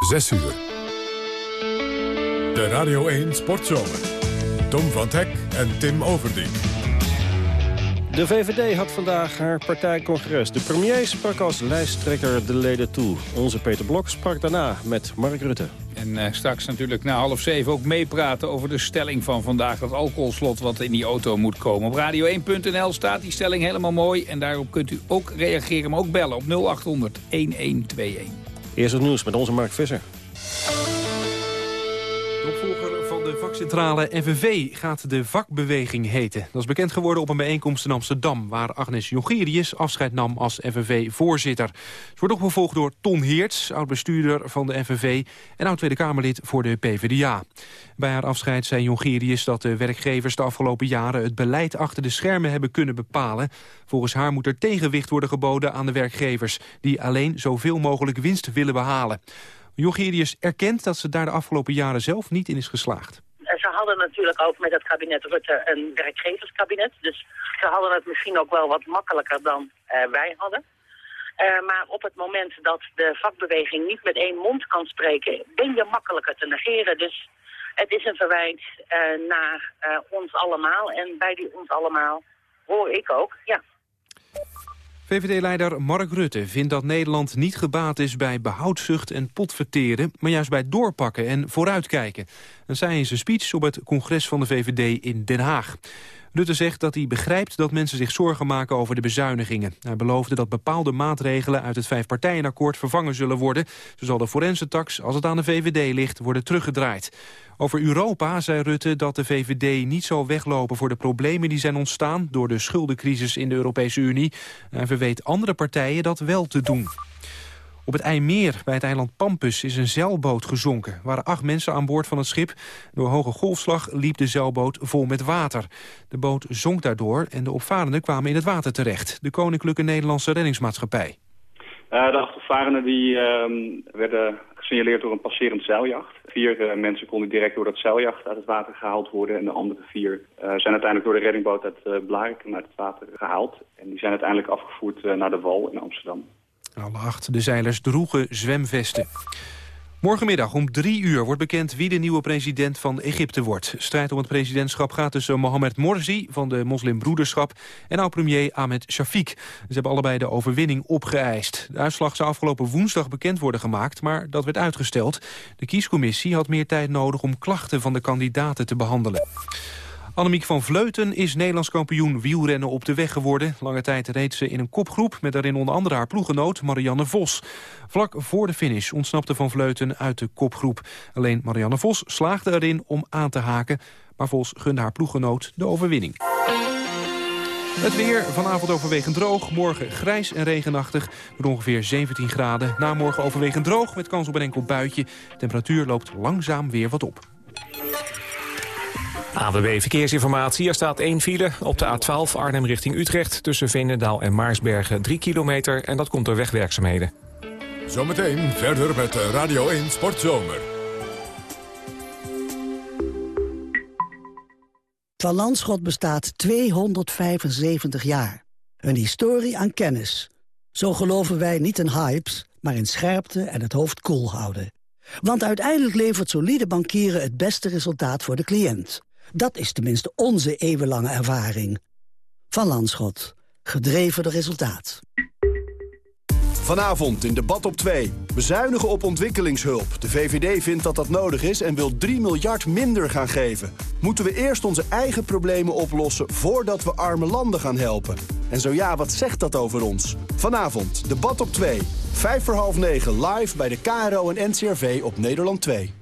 6 uur. De Radio 1 Sportzomer. Tom van Hek en Tim Overdien. De VVD had vandaag haar partijcongres. De premier sprak als lijsttrekker de leden toe. Onze Peter Blok sprak daarna met Mark Rutte. En uh, straks natuurlijk na half zeven ook meepraten over de stelling van vandaag. Dat alcoholslot wat in die auto moet komen. Op radio1.nl staat die stelling helemaal mooi. En daarop kunt u ook reageren, maar ook bellen op 0800 1121. Eerst het nieuws met onze Mark Visser. De vakcentrale FNV gaat de vakbeweging heten. Dat is bekend geworden op een bijeenkomst in Amsterdam... waar Agnes Jongerius afscheid nam als FNV-voorzitter. Ze wordt opgevolgd door Ton Heerts, oud-bestuurder van de FNV... en oud-Tweede Kamerlid voor de PvdA. Bij haar afscheid zei Jongerius dat de werkgevers de afgelopen jaren... het beleid achter de schermen hebben kunnen bepalen. Volgens haar moet er tegenwicht worden geboden aan de werkgevers... die alleen zoveel mogelijk winst willen behalen. Jongerius erkent dat ze daar de afgelopen jaren zelf niet in is geslaagd. Ze hadden natuurlijk ook met het kabinet Rutte een werkgeverskabinet. Dus ze hadden het misschien ook wel wat makkelijker dan uh, wij hadden. Uh, maar op het moment dat de vakbeweging niet met één mond kan spreken... ben je makkelijker te negeren. Dus het is een verwijt uh, naar ons allemaal. En bij die ons allemaal hoor ik ook, ja. VVD-leider Mark Rutte vindt dat Nederland niet gebaat is bij behoudzucht en potverteren, maar juist bij doorpakken en vooruitkijken. Dat zei in zijn speech op het congres van de VVD in Den Haag. Rutte zegt dat hij begrijpt dat mensen zich zorgen maken over de bezuinigingen. Hij beloofde dat bepaalde maatregelen uit het vijfpartijenakkoord vervangen zullen worden. Zo zal de forensentax, als het aan de VVD ligt, worden teruggedraaid. Over Europa zei Rutte dat de VVD niet zal weglopen voor de problemen die zijn ontstaan door de schuldencrisis in de Europese Unie. Hij verweet andere partijen dat wel te doen. Op het IJmeer bij het eiland Pampus is een zeilboot gezonken. Er waren acht mensen aan boord van het schip. Door hoge golfslag liep de zeilboot vol met water. De boot zonk daardoor en de opvarenden kwamen in het water terecht. De Koninklijke Nederlandse Reddingsmaatschappij. Uh, de acht die, uh, werden gesignaleerd door een passerend zeiljacht. Vier uh, mensen konden direct door dat zeiljacht uit het water gehaald worden. En de andere vier uh, zijn uiteindelijk door de reddingboot uit uh, uit het water gehaald. En die zijn uiteindelijk afgevoerd naar de Wal in Amsterdam. Alle acht de zeilers droegen zwemvesten. Morgenmiddag om drie uur wordt bekend wie de nieuwe president van Egypte wordt. Strijd om het presidentschap gaat tussen Mohamed Morsi van de moslimbroederschap en oud-premier Ahmed Shafiq. Ze hebben allebei de overwinning opgeëist. De uitslag zou afgelopen woensdag bekend worden gemaakt, maar dat werd uitgesteld. De kiescommissie had meer tijd nodig om klachten van de kandidaten te behandelen. Annemiek van Vleuten is Nederlands kampioen wielrennen op de weg geworden. Lange tijd reed ze in een kopgroep met daarin onder andere haar ploegenoot Marianne Vos. Vlak voor de finish ontsnapte van Vleuten uit de kopgroep. Alleen Marianne Vos slaagde erin om aan te haken, maar Vos gunde haar ploeggenoot de overwinning. Het weer vanavond overwegend droog. Morgen grijs en regenachtig. Met ongeveer 17 graden. Na morgen overwegend droog met kans op een enkel buitje. Temperatuur loopt langzaam weer wat op. AWB Verkeersinformatie. Er staat één file op de A12 Arnhem richting Utrecht... tussen Veenendaal en Maarsbergen 3 kilometer. En dat komt door wegwerkzaamheden. Zometeen verder met Radio 1 Sportzomer. Van Landschot bestaat 275 jaar. Een historie aan kennis. Zo geloven wij niet in hypes, maar in scherpte en het hoofd koel houden. Want uiteindelijk levert solide bankieren het beste resultaat voor de cliënt. Dat is tenminste onze eeuwenlange ervaring. Van Landschot. Gedreven door resultaat. Vanavond in debat op 2. Bezuinigen op ontwikkelingshulp. De VVD vindt dat dat nodig is en wil 3 miljard minder gaan geven. Moeten we eerst onze eigen problemen oplossen voordat we arme landen gaan helpen? En zo ja, wat zegt dat over ons? Vanavond, debat op 2. Vijf voor half negen live bij de KRO en NCRV op Nederland 2.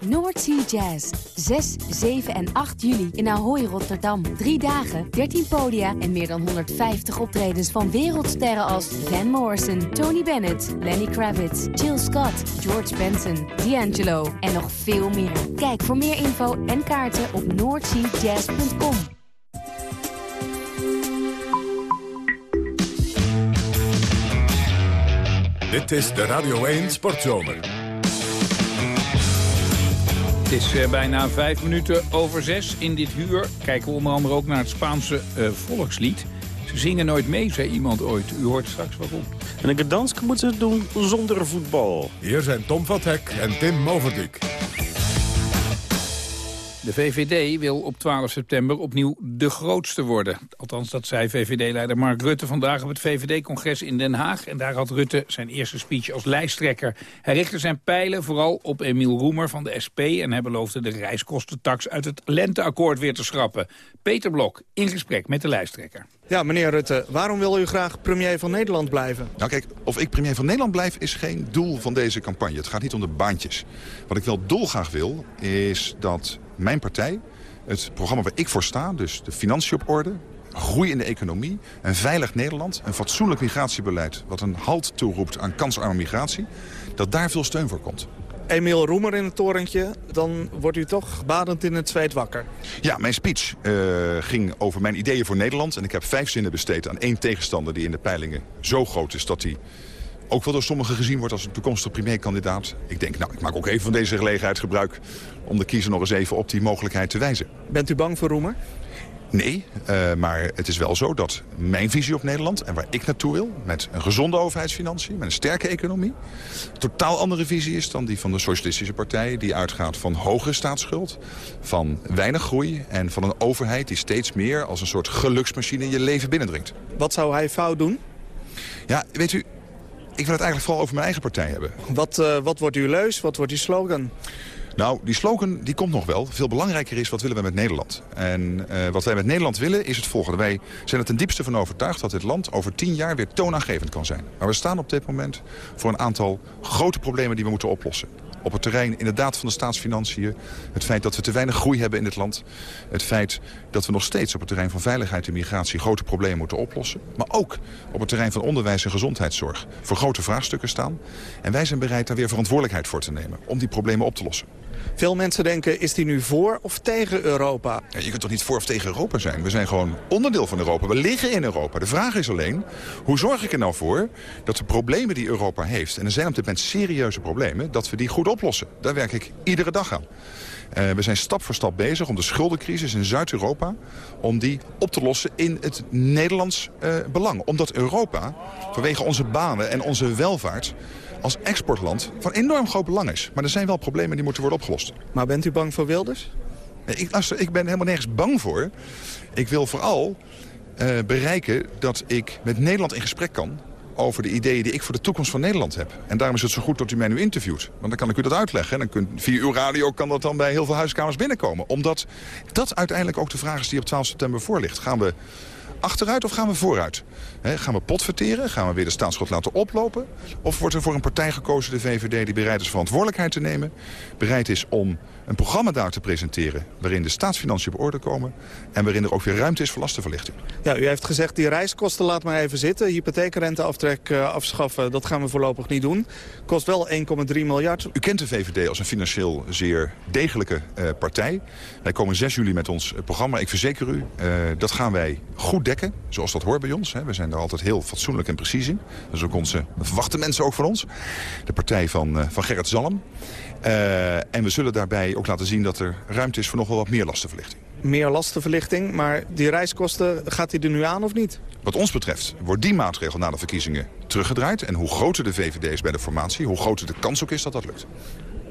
Noordsea Jazz. 6, 7 en 8 juli in Ahoy, Rotterdam. Drie dagen, 13 podia en meer dan 150 optredens van wereldsterren als Van Morrison, Tony Bennett, Lenny Kravitz, Jill Scott, George Benson, D'Angelo en nog veel meer. Kijk voor meer info en kaarten op noordseajazz.com. Dit is de Radio 1 Sportzomer. Het is uh, bijna vijf minuten over zes. In dit uur kijken we onder andere ook naar het Spaanse uh, volkslied. Ze zingen nooit mee, zei iemand ooit. U hoort straks waarom. En in Gdansk moeten ze het doen zonder voetbal. Hier zijn Tom van Hek en Tim Overdijk. De VVD wil op 12 september opnieuw de grootste worden. Althans, dat zei VVD-leider Mark Rutte vandaag op het VVD-congres in Den Haag. En daar had Rutte zijn eerste speech als lijsttrekker. Hij richtte zijn pijlen vooral op Emiel Roemer van de SP... en hij beloofde de reiskostentax uit het lenteakkoord weer te schrappen. Peter Blok in gesprek met de lijsttrekker. Ja, meneer Rutte, waarom wil u graag premier van Nederland blijven? Nou kijk, of ik premier van Nederland blijf is geen doel van deze campagne. Het gaat niet om de baantjes. Wat ik wel dolgraag wil, is dat mijn partij, het programma waar ik voor sta... dus de financiën op orde, groei in de economie, een veilig Nederland... een fatsoenlijk migratiebeleid wat een halt toeroept aan kansarme migratie... dat daar veel steun voor komt. Emiel Roemer in het torentje, dan wordt u toch badend in het zweet wakker. Ja, mijn speech uh, ging over mijn ideeën voor Nederland. En ik heb vijf zinnen besteed aan één tegenstander die in de peilingen zo groot is... dat hij ook wel door sommigen gezien wordt als een toekomstige premierkandidaat. Ik denk, nou, ik maak ook even van deze gelegenheid gebruik... om de kiezer nog eens even op die mogelijkheid te wijzen. Bent u bang voor Roemer? Nee, uh, maar het is wel zo dat mijn visie op Nederland... en waar ik naartoe wil, met een gezonde overheidsfinanciën... met een sterke economie... een totaal andere visie is dan die van de Socialistische Partij... die uitgaat van hogere staatsschuld, van weinig groei... en van een overheid die steeds meer als een soort geluksmachine je leven binnendringt. Wat zou hij fout doen? Ja, weet u, wil het eigenlijk vooral over mijn eigen partij hebben. Wat, uh, wat wordt uw leus? Wat wordt uw slogan? Nou, die slogan die komt nog wel. Veel belangrijker is, wat willen we met Nederland? En uh, wat wij met Nederland willen, is het volgende. Wij zijn er ten diepste van overtuigd dat dit land over tien jaar weer toonaangevend kan zijn. Maar we staan op dit moment voor een aantal grote problemen die we moeten oplossen op het terrein inderdaad van de staatsfinanciën. Het feit dat we te weinig groei hebben in dit land. Het feit dat we nog steeds op het terrein van veiligheid en migratie grote problemen moeten oplossen. Maar ook op het terrein van onderwijs en gezondheidszorg voor grote vraagstukken staan. En wij zijn bereid daar weer verantwoordelijkheid voor te nemen om die problemen op te lossen. Veel mensen denken, is die nu voor of tegen Europa? Ja, je kunt toch niet voor of tegen Europa zijn? We zijn gewoon onderdeel van Europa. We liggen in Europa. De vraag is alleen, hoe zorg ik er nou voor dat de problemen die Europa heeft... en er zijn op dit moment serieuze problemen, dat we die goed oplossen. Daar werk ik iedere dag aan. Uh, we zijn stap voor stap bezig om de schuldencrisis in Zuid-Europa... om die op te lossen in het Nederlands uh, belang. Omdat Europa, vanwege onze banen en onze welvaart als exportland van enorm groot belang is. Maar er zijn wel problemen die moeten worden opgelost. Maar bent u bang voor Wilders? Ik, luister, ik ben helemaal nergens bang voor. Ik wil vooral uh, bereiken dat ik met Nederland in gesprek kan over de ideeën die ik voor de toekomst van Nederland heb. En daarom is het zo goed dat u mij nu interviewt. Want dan kan ik u dat uitleggen. En dan kunt, via uw radio kan dat dan bij heel veel huiskamers binnenkomen. Omdat dat uiteindelijk ook de vraag is die op 12 september voor ligt. Gaan we achteruit of gaan we vooruit? Gaan we potverteren? Gaan we weer de staatsschuld laten oplopen? Of wordt er voor een partij gekozen, de VVD, die bereid is verantwoordelijkheid te nemen? Bereid is om een programma daar te presenteren... waarin de staatsfinanciën op orde komen... en waarin er ook weer ruimte is voor lastenverlichting. Ja, u heeft gezegd, die reiskosten laat maar even zitten. Hypotheekrenteaftrek uh, afschaffen, dat gaan we voorlopig niet doen. Kost wel 1,3 miljard. U kent de VVD als een financieel zeer degelijke uh, partij. Wij komen 6 juli met ons programma. Ik verzeker u, uh, dat gaan wij goed dekken, zoals dat hoort bij ons. Hè. We zijn er altijd heel fatsoenlijk en precies in. Dat, is ook onze, dat verwachten mensen ook van ons. De partij van, van Gerrit Zalm. Uh, en we zullen daarbij ook laten zien dat er ruimte is voor nog wel wat meer lastenverlichting. Meer lastenverlichting, maar die reiskosten, gaat die er nu aan of niet? Wat ons betreft wordt die maatregel na de verkiezingen teruggedraaid. En hoe groter de VVD is bij de formatie, hoe groter de kans ook is dat dat lukt.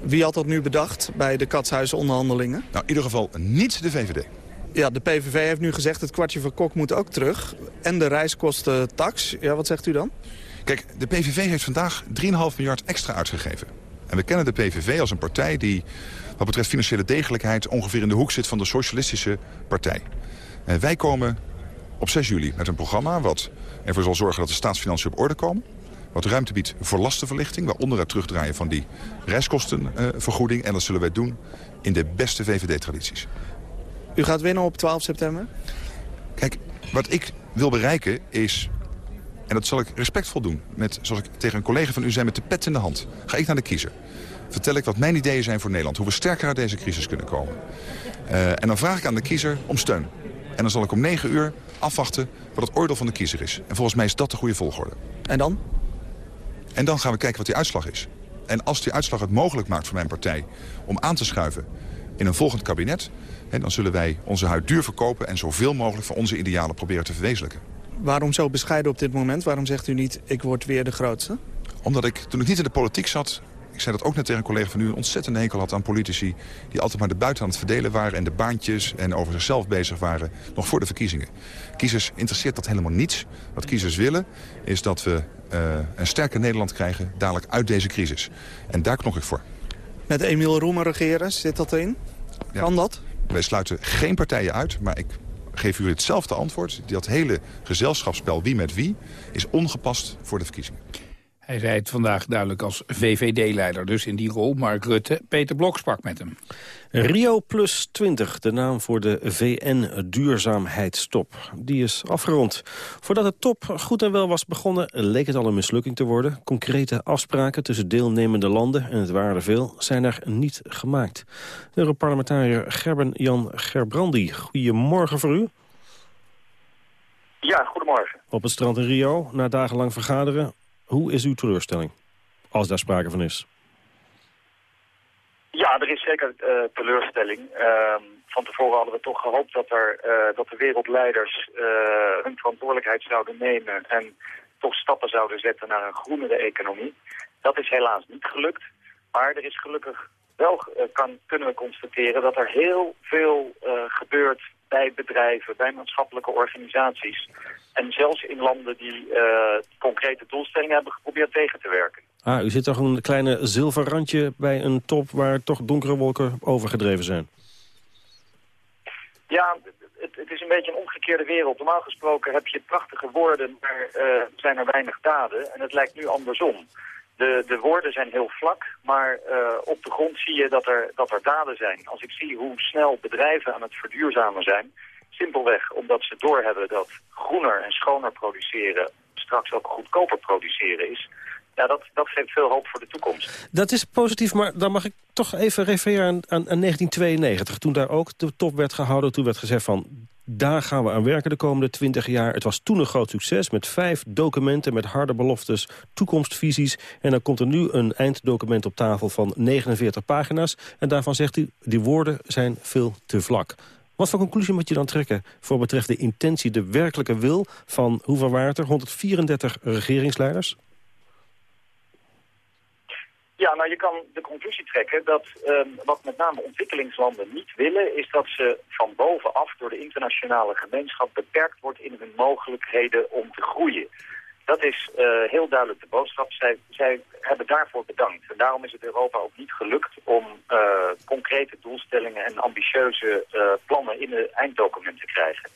Wie had dat nu bedacht bij de katshuisonderhandelingen? Nou, in ieder geval niet de VVD. Ja, de PVV heeft nu gezegd het kwartje van Kok moet ook terug. En de reiskostentax. Ja, wat zegt u dan? Kijk, de PVV heeft vandaag 3,5 miljard extra uitgegeven. En we kennen de PVV als een partij die wat betreft financiële degelijkheid... ongeveer in de hoek zit van de socialistische partij. En wij komen op 6 juli met een programma wat ervoor zal zorgen dat de staatsfinanciën op orde komen. Wat ruimte biedt voor lastenverlichting, waaronder het terugdraaien van die reiskostenvergoeding. en dat zullen wij doen in de beste VVD-tradities. U gaat winnen op 12 september? Kijk, wat ik wil bereiken is en dat zal ik respectvol doen. Met, zoals ik tegen een collega van u zei, met de pet in de hand. Ga ik naar de kiezer. Vertel ik wat mijn ideeën zijn voor Nederland. Hoe we sterker uit deze crisis kunnen komen. Uh, en dan vraag ik aan de kiezer om steun. En dan zal ik om negen uur afwachten wat het oordeel van de kiezer is. En volgens mij is dat de goede volgorde. En dan? En dan gaan we kijken wat die uitslag is. En als die uitslag het mogelijk maakt voor mijn partij om aan te schuiven in een volgend kabinet... Dan zullen wij onze huid duur verkopen en zoveel mogelijk van onze idealen proberen te verwezenlijken. Waarom zo bescheiden op dit moment? Waarom zegt u niet, ik word weer de grootste? Omdat ik, toen ik niet in de politiek zat... ik zei dat ook net tegen een collega van u... een ontzettende hekel had aan politici... die altijd maar de buiten aan het verdelen waren... en de baantjes en over zichzelf bezig waren... nog voor de verkiezingen. Kiezers interesseert dat helemaal niets. Wat kiezers willen is dat we uh, een sterker Nederland krijgen... dadelijk uit deze crisis. En daar knok ik voor. Met Emiel Roemer regeren, zit dat erin? Kan dat? Wij sluiten geen partijen uit, maar ik geef u hetzelfde antwoord. Dat hele gezelschapsspel wie met wie is ongepast voor de verkiezingen. Hij zei het vandaag duidelijk als VVD-leider, dus in die rol. Mark Rutte, Peter Blok sprak met hem. Rio plus 20, de naam voor de VN-duurzaamheidstop. Die is afgerond. Voordat de top goed en wel was begonnen, leek het al een mislukking te worden. Concrete afspraken tussen deelnemende landen, en het waren er veel, zijn er niet gemaakt. Europarlementariër Gerben-Jan Gerbrandi, goedemorgen voor u. Ja, goedemorgen. Op het strand in Rio, na dagenlang vergaderen, hoe is uw teleurstelling, als daar sprake van is? Ja, er is zeker uh, teleurstelling. Uh, van tevoren hadden we toch gehoopt dat, er, uh, dat de wereldleiders uh, hun verantwoordelijkheid zouden nemen... en toch stappen zouden zetten naar een groenere economie. Dat is helaas niet gelukt. Maar er is gelukkig wel, kan, kunnen we constateren dat er heel veel gebeurt bij bedrijven, bij maatschappelijke organisaties. En zelfs in landen die uh, concrete doelstellingen hebben geprobeerd tegen te werken. Ah, u zit toch een kleine zilverrandje bij een top waar toch donkere wolken overgedreven zijn? Ja, het, het, is een beetje een omgekeerde wereld. Normaal gesproken heb je prachtige woorden, maar uh, zijn er weinig daden. En het lijkt nu andersom. De, de woorden zijn heel vlak, maar uh, op de grond zie je dat er, dat er daden zijn. Als ik zie hoe snel bedrijven aan het verduurzamen zijn... simpelweg omdat ze doorhebben dat groener en schoner produceren... straks ook goedkoper produceren is... Ja, dat, dat geeft veel hoop voor de toekomst. Dat is positief, maar dan mag ik toch even refereren aan, aan 1992. Toen daar ook de top werd gehouden, toen werd gezegd van daar gaan we aan werken de komende twintig jaar. Het was toen een groot succes met vijf documenten met harde beloftes, toekomstvisies. En dan komt er nu een einddocument op tafel van 49 pagina's. En daarvan zegt u, die woorden zijn veel te vlak. Wat voor conclusie moet je dan trekken voor betreft de intentie, de werkelijke wil van hoeveel waren het er? 134 regeringsleiders? Ja, nou je kan de conclusie trekken dat um, wat met name ontwikkelingslanden niet willen... is dat ze van bovenaf door de internationale gemeenschap beperkt wordt in hun mogelijkheden om te groeien. Dat is uh, heel duidelijk de boodschap. Zij, hebben daarvoor bedankt. En daarom is het Europa ook niet gelukt om uh, concrete doelstellingen en ambitieuze uh, plannen in het einddocument te krijgen.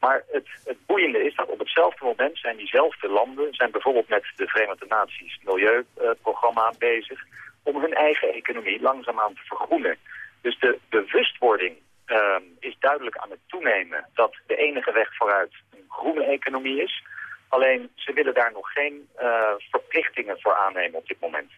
Maar het, het boeiende is dat op hetzelfde moment zijn diezelfde landen... zijn bijvoorbeeld met de Verenigde Naties Milieuprogramma bezig... om hun eigen economie langzaamaan te vergroenen. Dus de bewustwording uh, is duidelijk aan het toenemen... dat de enige weg vooruit een groene economie is... Alleen ze willen daar nog geen uh, verplichtingen voor aannemen op dit moment.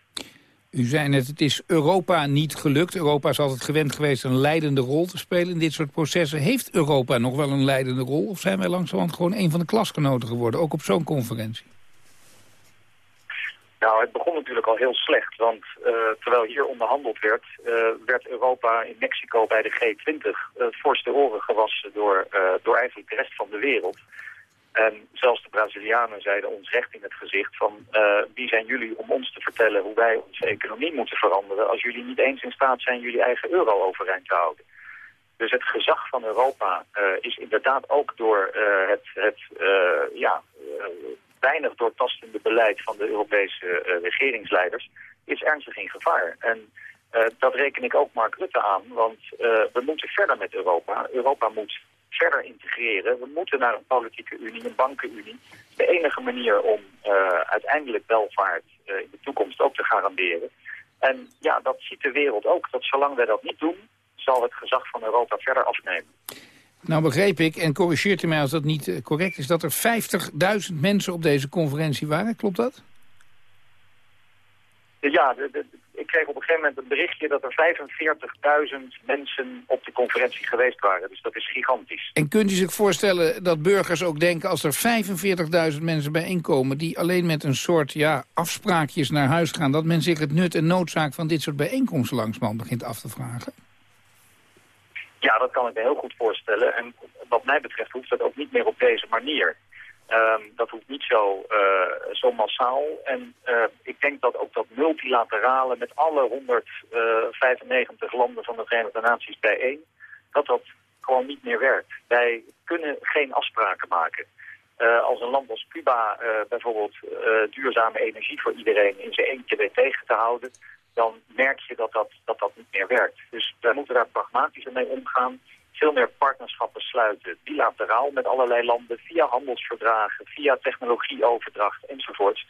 U zei net, het is Europa niet gelukt. Europa is altijd gewend geweest een leidende rol te spelen in dit soort processen. Heeft Europa nog wel een leidende rol? Of zijn wij langzamerhand gewoon een van de klasgenoten geworden, ook op zo'n conferentie? Nou, het begon natuurlijk al heel slecht, want uh, terwijl hier onderhandeld werd, uh, werd Europa in Mexico bij de G20 uh, het voorste oren gewassen door, door eigenlijk de rest van de wereld. En zelfs de Brazilianen zeiden ons recht in het gezicht van uh, wie zijn jullie om ons te vertellen hoe wij onze economie moeten veranderen als jullie niet eens in staat zijn jullie eigen euro overeind te houden. Dus het gezag van Europa uh, is inderdaad ook door uh, het, het ja, weinig doortastende beleid van de Europese regeringsleiders is ernstig in gevaar. En dat reken ik ook Mark Rutte aan, want we moeten verder met Europa. Europa moet verder integreren. We moeten naar een politieke unie, een bankenunie. De enige manier om uh, uiteindelijk welvaart uh, in de toekomst ook te garanderen. En ja, dat ziet de wereld ook. Dat zolang wij dat niet doen, zal het gezag van Europa verder afnemen. Nou begreep ik, en corrigeert u mij als dat niet eh, correct is... dat er 50.000 mensen op deze conferentie waren. Klopt dat? Ja, de, de, ik kreeg op een gegeven moment een berichtje dat er 45.000 mensen op de conferentie geweest waren. Dus dat is gigantisch. En kunt u zich voorstellen dat burgers ook denken als er 45.000 mensen bijeenkomen... die alleen met een soort ja, afspraakjes naar huis gaan... dat men zich het nut en noodzaak van dit soort bijeenkomsten langsman begint af te vragen? Ja, dat kan ik me heel goed voorstellen. En wat mij betreft hoeft dat ook niet meer op deze manier. Ehm, dat hoeft niet zo, uh, zo massaal. En uh, ik denk dat ook dat multilaterale met alle 195 landen van de Verenigde Naties bijeen, dat dat gewoon niet meer werkt. Wij kunnen geen afspraken maken. Uh, als een land als Cuba bijvoorbeeld duurzame energie voor iedereen in zijn eentje weet tegen te houden, dan merk je dat dat, dat dat niet meer werkt. Dus wij moeten daar pragmatischer mee omgaan veel meer partnerschappen sluiten, bilateraal met allerlei landen, via handelsverdragen, via technologieoverdracht enzovoorts.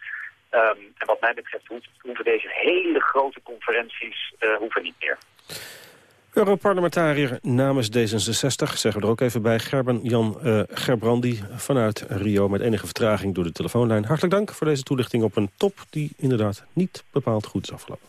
Um, en wat mij betreft hoeven deze hele grote conferenties uh, hoeven niet meer. Europarlementariër namens D66, zeggen we er ook even bij, Gerben Jan uh, Gerbrandi vanuit Rio met enige vertraging door de telefoonlijn. Hartelijk dank voor deze toelichting op een top die inderdaad niet bepaald goed is afgelopen.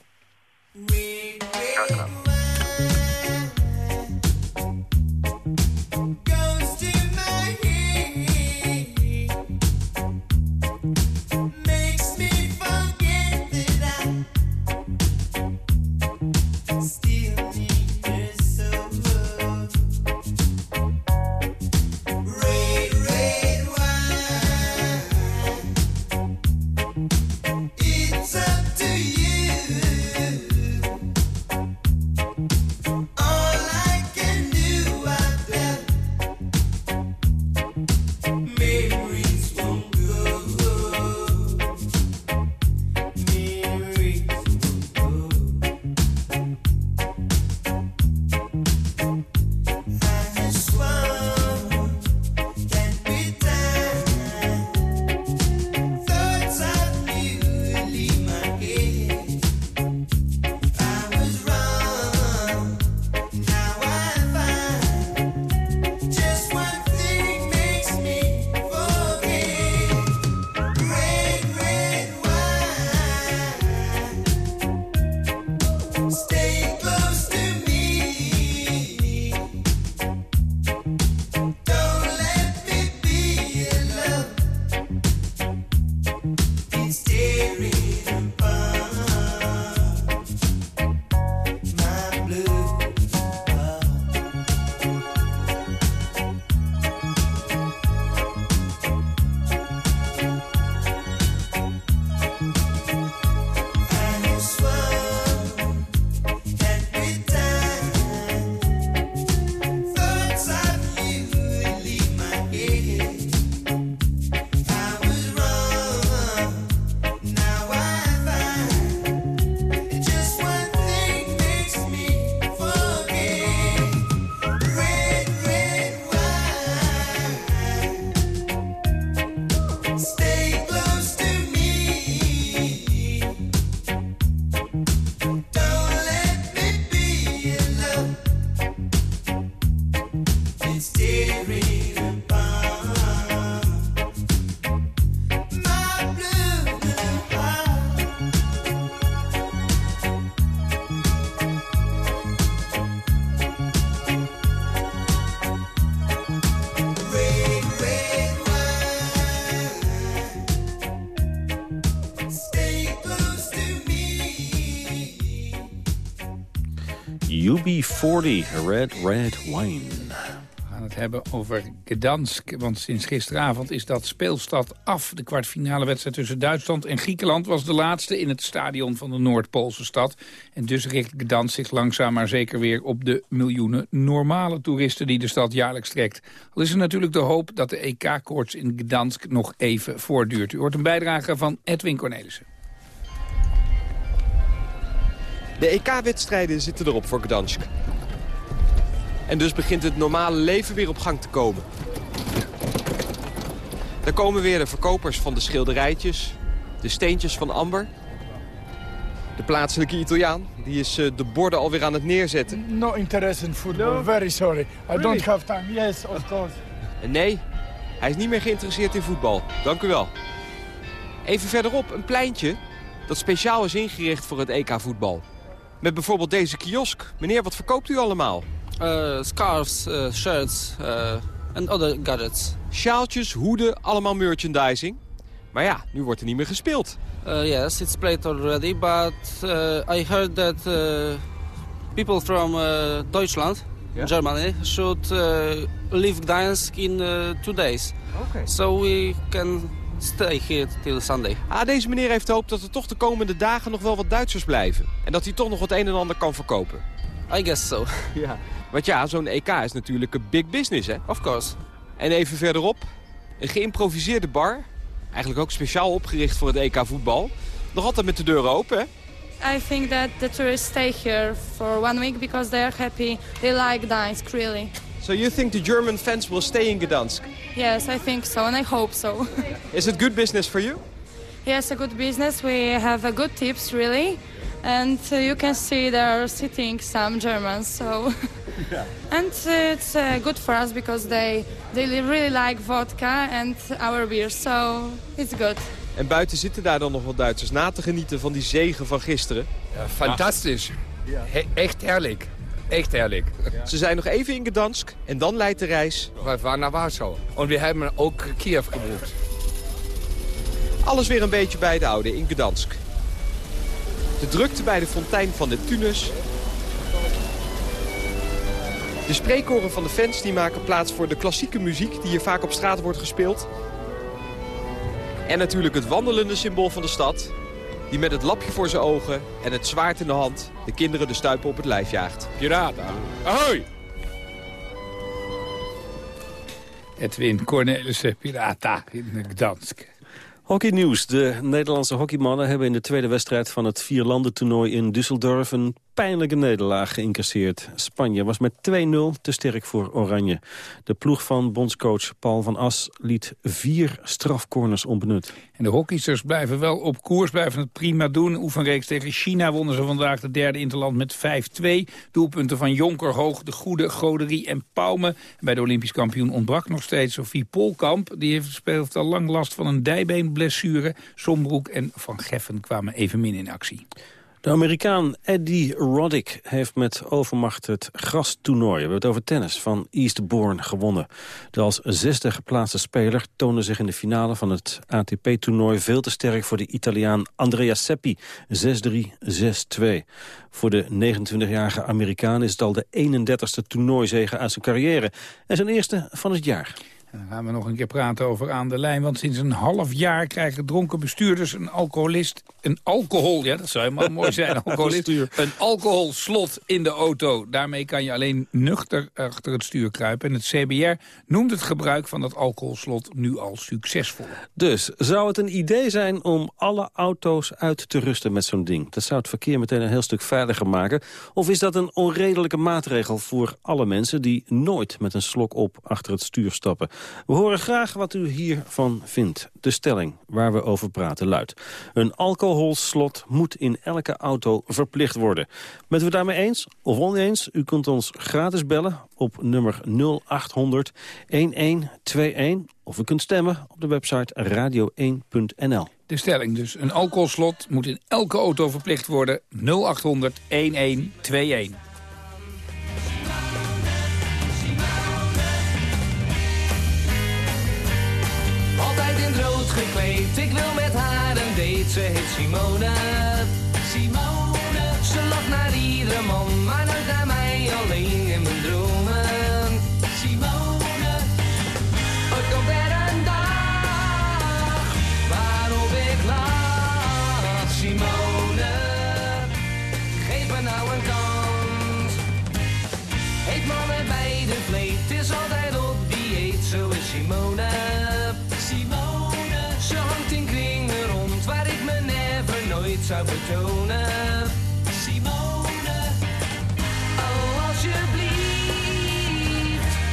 UB40, Red Red Wine. We gaan het hebben over Gdansk, want sinds gisteravond is dat speelstad af. De kwartfinale wedstrijd tussen Duitsland en Griekenland was de laatste in het stadion van de Noordpoolse stad. En dus richt Gdansk zich langzaam maar zeker weer op de miljoenen normale toeristen die de stad jaarlijks trekt. Al is er natuurlijk de hoop dat de EK-koorts in Gdansk nog even voortduurt. U hoort een bijdrage van Edwin Cornelissen. De EK-wedstrijden zitten erop voor Gdansk. En dus begint het normale leven weer op gang te komen. Daar komen weer de verkopers van de schilderijtjes, de steentjes van Amber. De plaatselijke Italiaan, die is uh, de borden alweer aan het neerzetten. No interest in football, very sorry. I don't have time. Yes, of course. En nee, hij is niet meer geïnteresseerd in voetbal. Dank u wel. Even verderop een pleintje dat speciaal is ingericht voor het EK-voetbal. Met bijvoorbeeld deze kiosk. Meneer, wat verkoopt u allemaal? Uh, scarves, uh, shirts en uh, other gadgets. Sjaaltjes, hoeden, allemaal merchandising. Maar ja, nu wordt er niet meer gespeeld. yes, it's played already, but I heard that people from Deutschland Germany, should leave Gdańsk in two days. Okay. So we can stay here till Sunday. Ah, deze meneer heeft hoop dat er toch de komende dagen nog wel wat Duitsers blijven. En dat hij toch nog het een en ander kan verkopen. I guess so. Ja. Want ja, zo'n EK is natuurlijk een big business, hè? Of course. En even verderop, een geïmproviseerde bar. Eigenlijk ook speciaal opgericht voor het EK voetbal. Nog altijd met de deuren open, hè? I think that the tourists stay here for one week because they are happy. They like Gdańsk, really. So you think the German fans will stay in Gdansk? Yes, I think so, and I hope so. Is it good business for you? yes, a good business. We have a good tips, really. And uh, you can see there are sitting some Germans, so... and uh, it's uh, good for us because they, they really like vodka and our beer, so it's good. En buiten zitten daar dan nog wat Duitsers na te genieten van die zegen van gisteren. Ja, fantastisch. He echt heerlijk. Echt heerlijk. Ze zijn nog even in Gdansk en dan leidt de reis. We waren naar Warschau. En we hebben ook Kiev geboekt. Alles weer een beetje bij de oude in Gdansk. De drukte bij de fontein van de Tunes. De spreekkoren van de fans die maken plaats voor de klassieke muziek die hier vaak op straat wordt gespeeld. En natuurlijk het wandelende symbool van de stad. Die met het lapje voor zijn ogen en het zwaard in de hand de kinderen de stuipen op het lijf jaagt. Pirata. Ahoy! Edwin Cornelissen, Pirata in Gdansk. Hockeynieuws. De Nederlandse hockeymannen hebben in de tweede wedstrijd van het vierlandentoernooi in Düsseldorf een pijnlijke nederlaag geïncasseerd. Spanje was met 2-0 te sterk voor Oranje. De ploeg van bondscoach Paul van As liet vier strafcorners onbenut. En de hockeysters blijven wel op koers, blijven het prima doen. Oefenreeks tegen China wonnen ze vandaag de derde interland met 5-2. Doelpunten van Jonker, Hoog, De Goede, Goderie en Pauwme. Bij de Olympisch kampioen ontbrak nog steeds Sophie Polkamp. Die heeft, speelt al lang last van een dijbeenblessure. Sombroek en Van Geffen kwamen evenmin in actie. De Amerikaan Eddie Roddick heeft met overmacht het grastoernooi, we hebben het over tennis, van Eastbourne gewonnen. De als zesde geplaatste speler toonde zich in de finale van het ATP-toernooi veel te sterk voor de Italiaan Andrea Seppi, 6-3, 6-2. Voor de 29-jarige Amerikaan is het al de 31ste toernooizege uit zijn carrière en zijn eerste van het jaar. En dan gaan we nog een keer praten over aan de lijn. Want sinds een half jaar krijgen dronken bestuurders een alcoholist... een alcohol, ja, dat zou helemaal mooi zijn, alcoholist. Een alcoholslot in de auto. Daarmee kan je alleen nuchter achter het stuur kruipen. En het CBR noemt het gebruik van dat alcoholslot nu al succesvol. Dus zou het een idee zijn om alle auto's uit te rusten met zo'n ding? Dat zou het verkeer meteen een heel stuk veiliger maken. Of is dat een onredelijke maatregel voor alle mensen... die nooit met een slok op achter het stuur stappen? We horen graag wat u hiervan vindt. De stelling waar we over praten luidt. Een alcoholslot moet in elke auto verplicht worden. Bent u daarmee eens of oneens? U kunt ons gratis bellen op nummer 0800 1121. Of u kunt stemmen op de website radio1.nl. De stelling dus. Een alcoholslot moet in elke auto verplicht worden. 0800 1121. Gekleed, ik wil met haar een date. Ze heet Simone. Simone. Ze lacht naar iedere man, zou vertonen. Simone. Oh, alsjeblieft,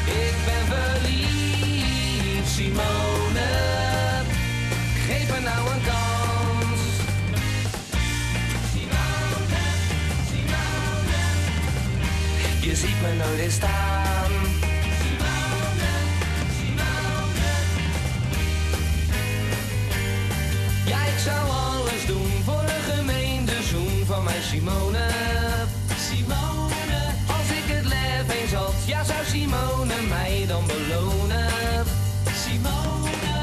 ik ben verliefd. Simone. Geef me nou een kans. Simone, Simone. Je ziet me nooit eens staan. Simone, Simone. Als ik het lef eens had, ja zou Simone mij dan belonen. Simone.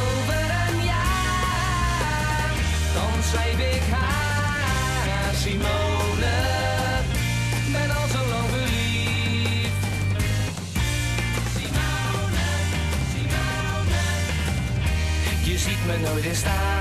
Over een jaar, dan schrijf ik haar. Simone, ben al zo lang verliefd. Simone, Simone. Je ziet me nooit in staan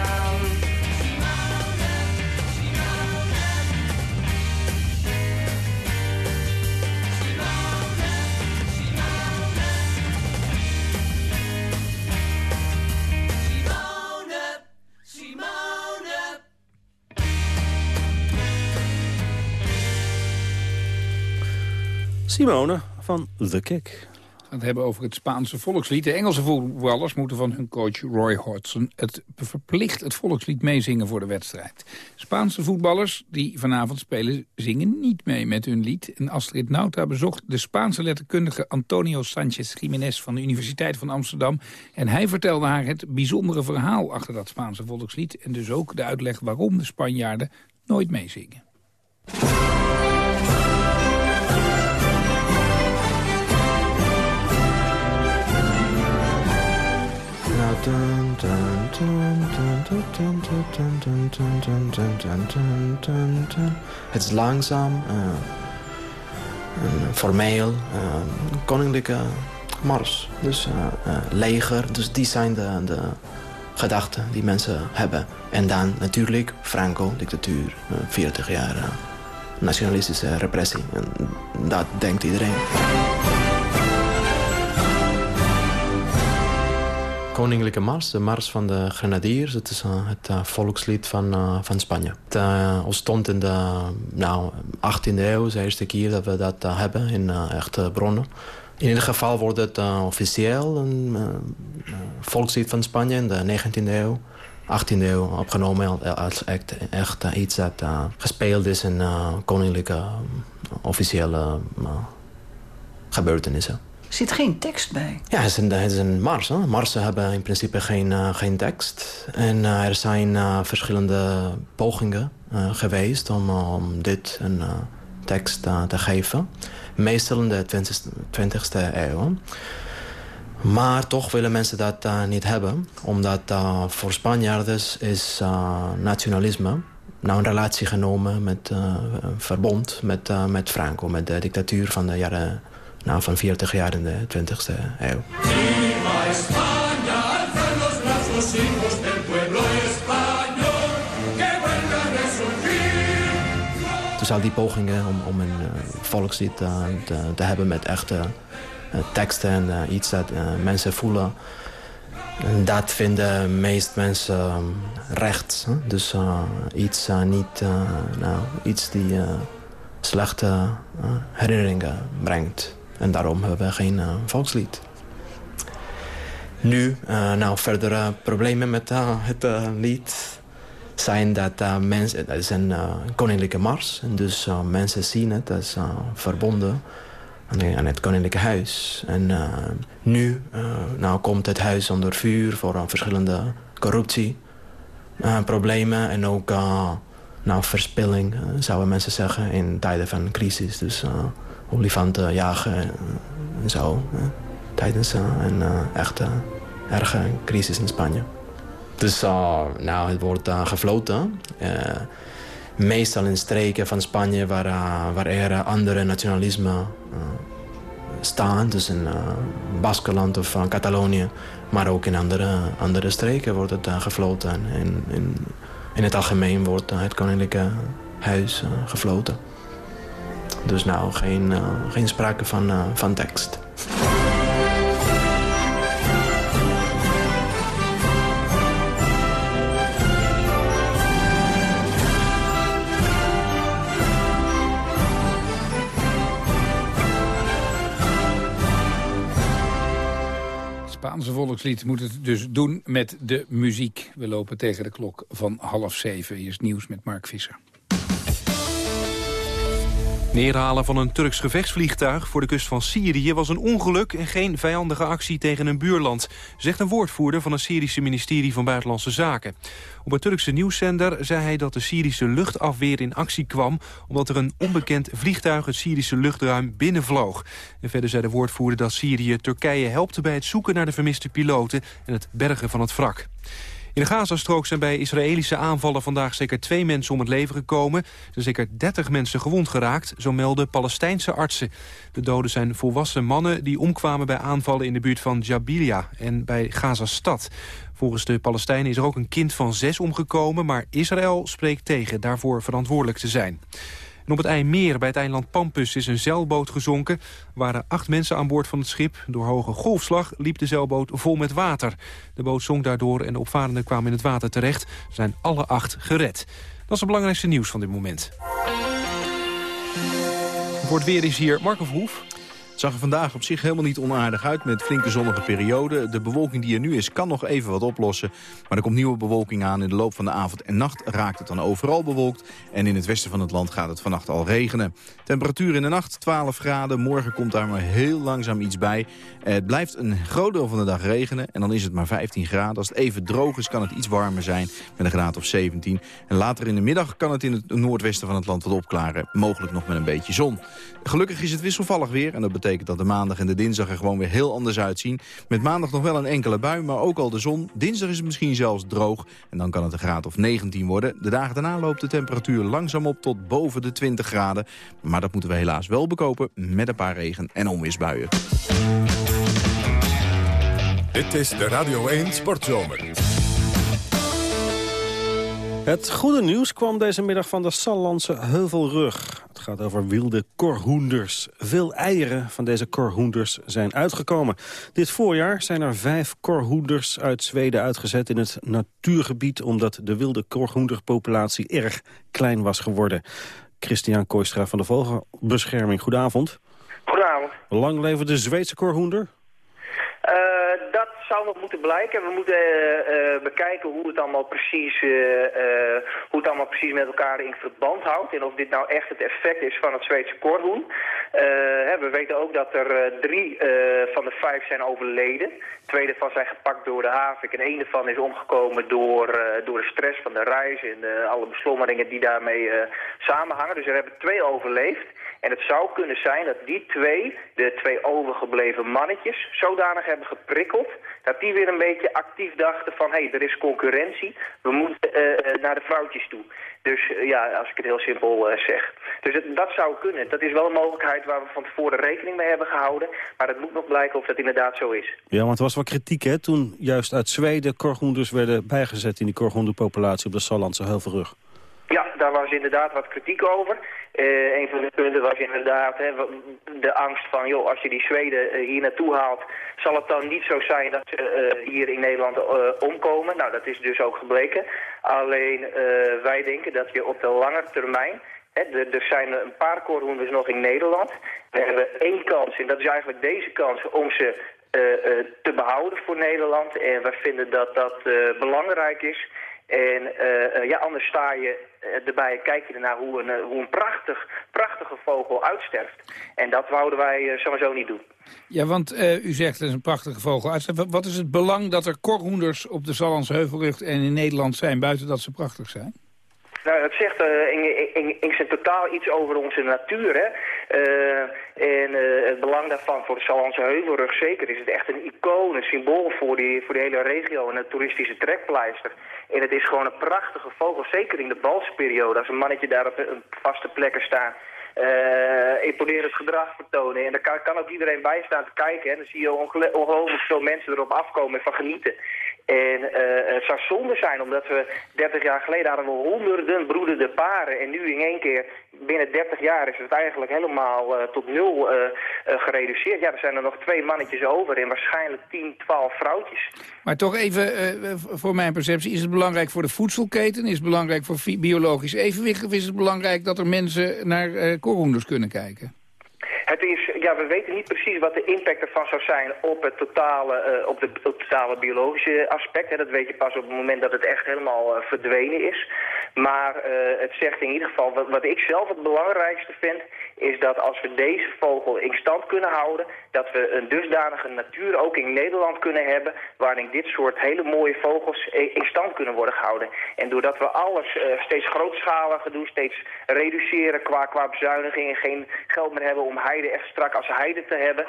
Simone van The Kick. We gaan het hebben over het Spaanse volkslied. De Engelse voetballers moeten van hun coach Roy Hodgson... het verplicht het volkslied meezingen voor de wedstrijd. Spaanse voetballers die vanavond spelen zingen niet mee met hun lied. En Astrid Nauta bezocht de Spaanse letterkundige Antonio Sanchez Jiménez... van de Universiteit van Amsterdam. En hij vertelde haar het bijzondere verhaal achter dat Spaanse volkslied... en dus ook de uitleg waarom de Spanjaarden nooit meezingen. Het is langzaam, en formeel, uh, koninklijke mars. Dus uh, leger, dus die zijn de, de gedachten die mensen hebben. En dan natuurlijk Franco, dictatuur, 40 jaar nationalistische repressie. En dat denkt iedereen. Koninklijke Mars, de Mars van de Grenadiers. Het is uh, het uh, volkslied van, uh, van Spanje. Het ontstond in de nou, 18e eeuw, de eerste keer dat we dat hebben in echte bronnen. In ieder geval wordt het officieel een volkslied van Spanje in de 19e eeuw. 18e eeuw opgenomen als echt, echt iets dat gespeeld is in koninklijke officiële gebeurtenissen. Er zit geen tekst bij. Ja, het is een, is een mars. Hè. Marsen hebben in principe geen, uh, geen tekst. En uh, er zijn uh, verschillende pogingen geweest om, om dit een tekst te geven. Meestal in de 20e eeuw. Maar toch willen mensen dat niet hebben. Omdat voor Spanjaarden is nationalisme nou een relatie genomen met verbond met, met Franco. Met de dictatuur van de jaren nou, van 40 jaar in de 20e eeuw. Dus al die pogingen om, een uh, volkslied uh, te, hebben met echte uh, teksten en iets dat mensen voelen. En dat vinden meest mensen rechts. Dus iets, niet, nou, iets die slechte herinneringen brengt. En daarom hebben we geen uh, volkslied. Nu, uh, nou, verdere problemen met uh, het lied zijn dat mensen... Het is een koninklijke mars. En dus mensen zien het als verbonden aan, het koninklijke huis. En nu nou, komt het huis onder vuur voor verschillende corruptie. problemen en ook nou, verspilling, zouden mensen zeggen, in tijden van crisis. Dus olifanten jagen en zo. tijdens een echte erge crisis in Spanje. Dus nou, het wordt gefloten. meestal in streken van Spanje waar, waar er andere nationalisme staan. Dus in Baskeland of Catalonië. Maar ook in andere, andere streken wordt het gefloten. In, in, in het algemeen wordt het Koninklijke Huis gefloten. Dus nou, geen, uh, geen sprake van, uh, van tekst. Spaanse volkslied moet het dus doen met de muziek. We lopen tegen de klok van half zeven. Hier is nieuws met Mark Visser. Neerhalen van een Turks gevechtsvliegtuig voor de kust van Syrië was een ongeluk en geen vijandige actie tegen een buurland, zegt een woordvoerder van het Syrische ministerie van Buitenlandse Zaken. Op een Turkse nieuwszender zei hij dat de Syrische luchtafweer in actie kwam omdat er een onbekend vliegtuig het Syrische luchtruim binnenvloog. En verder zei de woordvoerder dat Syrië Turkije helpt bij het zoeken naar de vermiste piloten en het bergen van het wrak. In de Gazastrook zijn bij Israëlische aanvallen vandaag zeker twee mensen om het leven gekomen. Er zijn zeker 30 mensen gewond geraakt, zo melden Palestijnse artsen. De doden zijn volwassen mannen die omkwamen bij aanvallen in de buurt van Jabilia en bij Gazastad. Volgens de Palestijnen is er ook een kind van zes omgekomen... maar Israël spreekt tegen daarvoor verantwoordelijk te zijn. Op het IJmeer bij het eiland Pampus is een zeilboot gezonken. Er waren acht mensen aan boord van het schip. Door hoge golfslag liep de zeilboot vol met water. De boot zonk daardoor en de opvarenden kwamen in het water terecht. Ze zijn alle acht gered. Dat is het belangrijkste nieuws van dit moment. Voor het weer is hier Marco Verhoef. Zag er vandaag op zich helemaal niet onaardig uit met flinke zonnige perioden. De bewolking die er nu is kan nog even wat oplossen. Maar er komt nieuwe bewolking aan. In de loop van de avond en nacht raakt het dan overal bewolkt. En in het westen van het land gaat het vannacht al regenen. Temperatuur in de nacht 12 graden. Morgen komt daar maar heel langzaam iets bij. Het blijft een groot deel van de dag regenen. En dan is het maar 15 graden. Als het even droog is kan het iets warmer zijn met een graad of 17. En later in de middag kan het in het noordwesten van het land wat opklaren. Mogelijk nog met een beetje zon. Gelukkig is het wisselvallig weer. En dat betekent dat de maandag en de dinsdag er gewoon weer heel anders uitzien. Met maandag nog wel een enkele bui, maar ook al de zon. Dinsdag is het misschien zelfs droog. En dan kan het een graad of 19 worden. De dagen daarna loopt de temperatuur langzaam op tot boven de 20 graden. Maar dat moeten we helaas wel bekopen met een paar regen- en onweersbuien. Dit is de Radio 1 Sportzomer. Het goede nieuws kwam deze middag van de Sallandse Heuvelrug. Het gaat over wilde korhoenders. Veel eieren van deze korhoenders zijn uitgekomen. Dit voorjaar zijn er vijf korhoenders uit Zweden uitgezet in het natuurgebied... omdat de wilde korhoenderpopulatie erg klein was geworden. Christian Kooistra van de Vogelbescherming, goedenavond. Goedenavond. Lang leven de Zweedse korhoender? Zou nog moeten blijken. We moeten uh, bekijken hoe het, allemaal precies, uh, hoe het allemaal precies met elkaar in verband houdt. En of dit nou echt het effect is van het Zweedse korhoen. we weten ook dat er drie van de vijf zijn overleden. Twee daarvan zijn gepakt door de havik. En één daarvan is omgekomen door, door de stress van de reis en alle beslommeringen die daarmee samenhangen. Dus er hebben twee overleefd. En het zou kunnen zijn dat die twee, de twee overgebleven mannetjes, zodanig hebben geprikkeld... dat die weer een beetje actief dachten van, hé, hey, er is concurrentie, we moeten uh, naar de vrouwtjes toe. Dus uh, ja, als ik het heel simpel uh, zeg. Dus het, dat zou kunnen. Dat is wel een mogelijkheid waar we van tevoren rekening mee hebben gehouden. Maar het moet nog blijken of dat inderdaad zo is. Ja, want er was wel kritiek, hè, toen juist uit Zweden korhoenders werden bijgezet... in die korhoenderpopulatie op de Sallandse Heuvelrug. Ja, daar was inderdaad wat kritiek over. Uh, een van de punten was inderdaad hè, de angst van, joh, als je die Zweden uh, hier naartoe haalt, zal het dan niet zo zijn dat ze uh, hier in Nederland omkomen? Nou, dat is dus ook gebleken. Alleen wij denken dat je op de lange termijn, hè, er zijn een paar korhoenders nog in Nederland. We hebben één kans, en dat is eigenlijk deze kans, om ze te behouden voor Nederland. En wij vinden dat dat belangrijk is. En uh, ja, anders sta je erbij, kijk je ernaar hoe een, hoe een prachtig, prachtige vogel uitsterft. En dat wouden wij sowieso niet doen. Ja, want u zegt het is een prachtige vogel uitsterft. Wat is het belang dat er korhoenders op de Sallandse Heuvelrug en in Nederland zijn, buiten dat ze prachtig zijn? Nou, dat zegt in, in, in, totaal iets over onze natuur. Hè? Uh, en uh, het belang daarvan voor de Sallandse Heuvelrug zeker is het echt een icoon, een symbool voor die, voor die hele regio en een toeristische trekpleister. En het is gewoon een prachtige vogel, zeker in de balsperiode. Als een mannetje daar op een vaste plekken staat, uh, imponerend gedrag vertonen. En daar kan, kan, ook iedereen bij staan te kijken. En dan zie je ongelooflijk veel mensen erop afkomen en van genieten. En uh, het zou zonde zijn, omdat we 30 jaar geleden hadden we honderden broedende paren. En nu in één keer, binnen 30 jaar, is het eigenlijk helemaal uh, tot nul uh, gereduceerd. Ja, er zijn er nog twee mannetjes over en waarschijnlijk 10, 12 vrouwtjes. Maar toch even, voor mijn perceptie, is het belangrijk voor de voedselketen? Is het belangrijk voor biologisch evenwicht? Of is het belangrijk dat er mensen naar uh, korhoenders kunnen kijken? Het is, ja, we weten niet precies wat de impact ervan zou zijn op het totale, uh, op de, op totale biologische aspect. Dat weet je pas op het moment dat het echt helemaal uh, verdwenen is. Maar uh, het zegt in ieder geval, wat, wat ik zelf het belangrijkste vind, is dat als we deze vogel in stand kunnen houden, dat we een dusdanige natuur ook in Nederland kunnen hebben, waarin dit soort hele mooie vogels in stand kunnen worden gehouden. En doordat we alles steeds grootschaliger doen, steeds reduceren qua, qua bezuinigingen, geen geld meer hebben om heide echt vlak als heide te hebben,